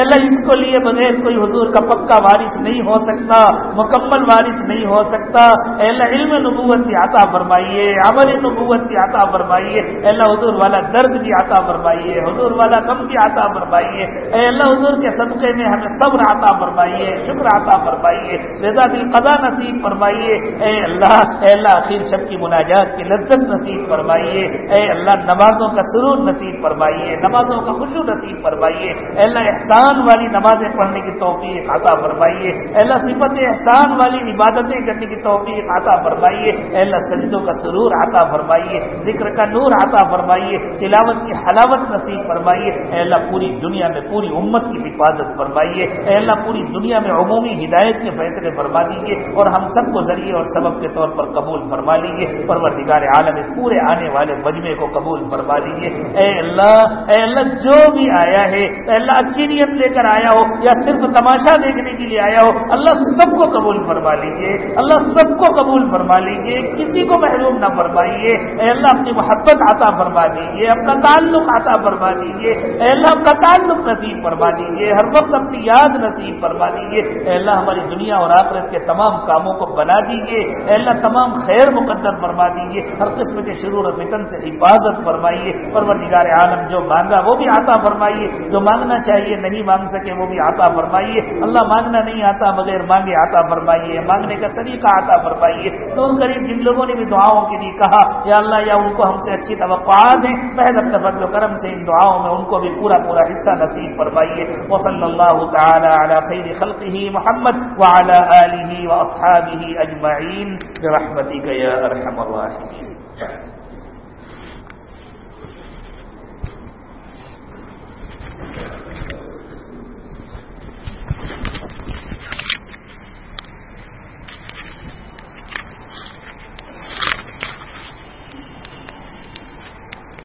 اللہ، اس کو لیے بغیر کوئی حضور کا پکا وارث نہیں ہو سکتا، مکمل وارث نہیں ہو سکتا۔ اللہ، علم نبوت کی عطا فرمائیے، عمل نبوت کی عطا فرمائیے۔ اللہ، حضور والا درد کی عطا فرمائیے، حضور والا غم کی عطا فرمائیے۔ اے اللہ، حضور کے صدقے میں ہمیں صبر عطا فرمائیے، شکر عطا فرمائیے۔ رضا دل قضا نصیب فرمائیے۔ اے اللہ اے اللہ آخر شب کی مناجات کی لذت نصیب فرمائیے۔ اے اللہ، نمازوں کا سرور نصیب فرمائیے، نمازوں کا خوشو نصیب فرمائیے۔ اے اللہ، احسان والی نمازیں پڑھنے کی توفیق عطا فرمائیے۔ اے اللہ، صفت احسان والی عبادتیں کرنے کی توفیق عطا فرمائیے۔ اے اللہ، سجدوں کا سرور عطا فرمائیے۔ ذکر کا نور عطا فرمائیے۔ تلاوت کی حلاوت نصیب فرمائیے۔ اے اللہ، پوری دنیا میں، پوری امت کی حفاظت فرمائیے۔ اے اللہ، پوری دنیا میں عمومی ہدایت کے فیصلے فرما دیجیے اور ہم سب کو ذریعے اور سبب کے طور پر قبول فرما لیجیے۔ پروردگار عالم، اس پورے آنے والے مجمے کو قبول فرما لیجیے اے اللہ اے اللہ، جو بھی آیا ہے، اے اللہ، اچھی نیت لے کر آیا ہو یا صرف تماشا دیکھنے کے لیے آیا ہو، اللہ سب کو قبول فرما لیجیے اللہ سب کو قبول فرما لیجیے کسی کو محروم نہ فرمائیے۔ اے اللہ، اپنی محبت عطا فرما دیجیے اپنا تعلق عطا فرما دیجیے اے اللہ، اپنا تعلق نصیب فرما دیجیے ہر وقت اپنی یاد نصیب فرما دیجیے اے اللہ، ہماری دنیا اور آخرت کے تمام کاموں کو بنا دیجیے اے اللہ، تمام خیر مقدر فرما دیجیے ہر قسم کے شرور اور فتن سے حفاظت فرمائیے، پروردگار عالم جو مانگا وہ بھی عطا فرمائیے، جو مانگنا چاہیے نہیں مانگ سکے وہ بھی عطا فرمائیے۔ اللہ مانگنا نہیں آتا بغیر مانگے عطا فرمائیے، مانگنے کا طریقہ عطا فرمائیے۔ تو ان قریب جن لوگوں نے بھی دعاؤں کے لیے کہا، یا اللہ یا ان کو ہم سے اچھی توقعات ہیں محض اپنے فضل و کرم سے ان دعاؤں میں ان کو بھی پورا پورا حصہ نصیب فرمائیے۔ وصلی اللہ تعالی علی خیر خلقه محمد وعلى آله واصحابه اجمعین۔ برحمتك یا ارحم الراحمین۔ การเ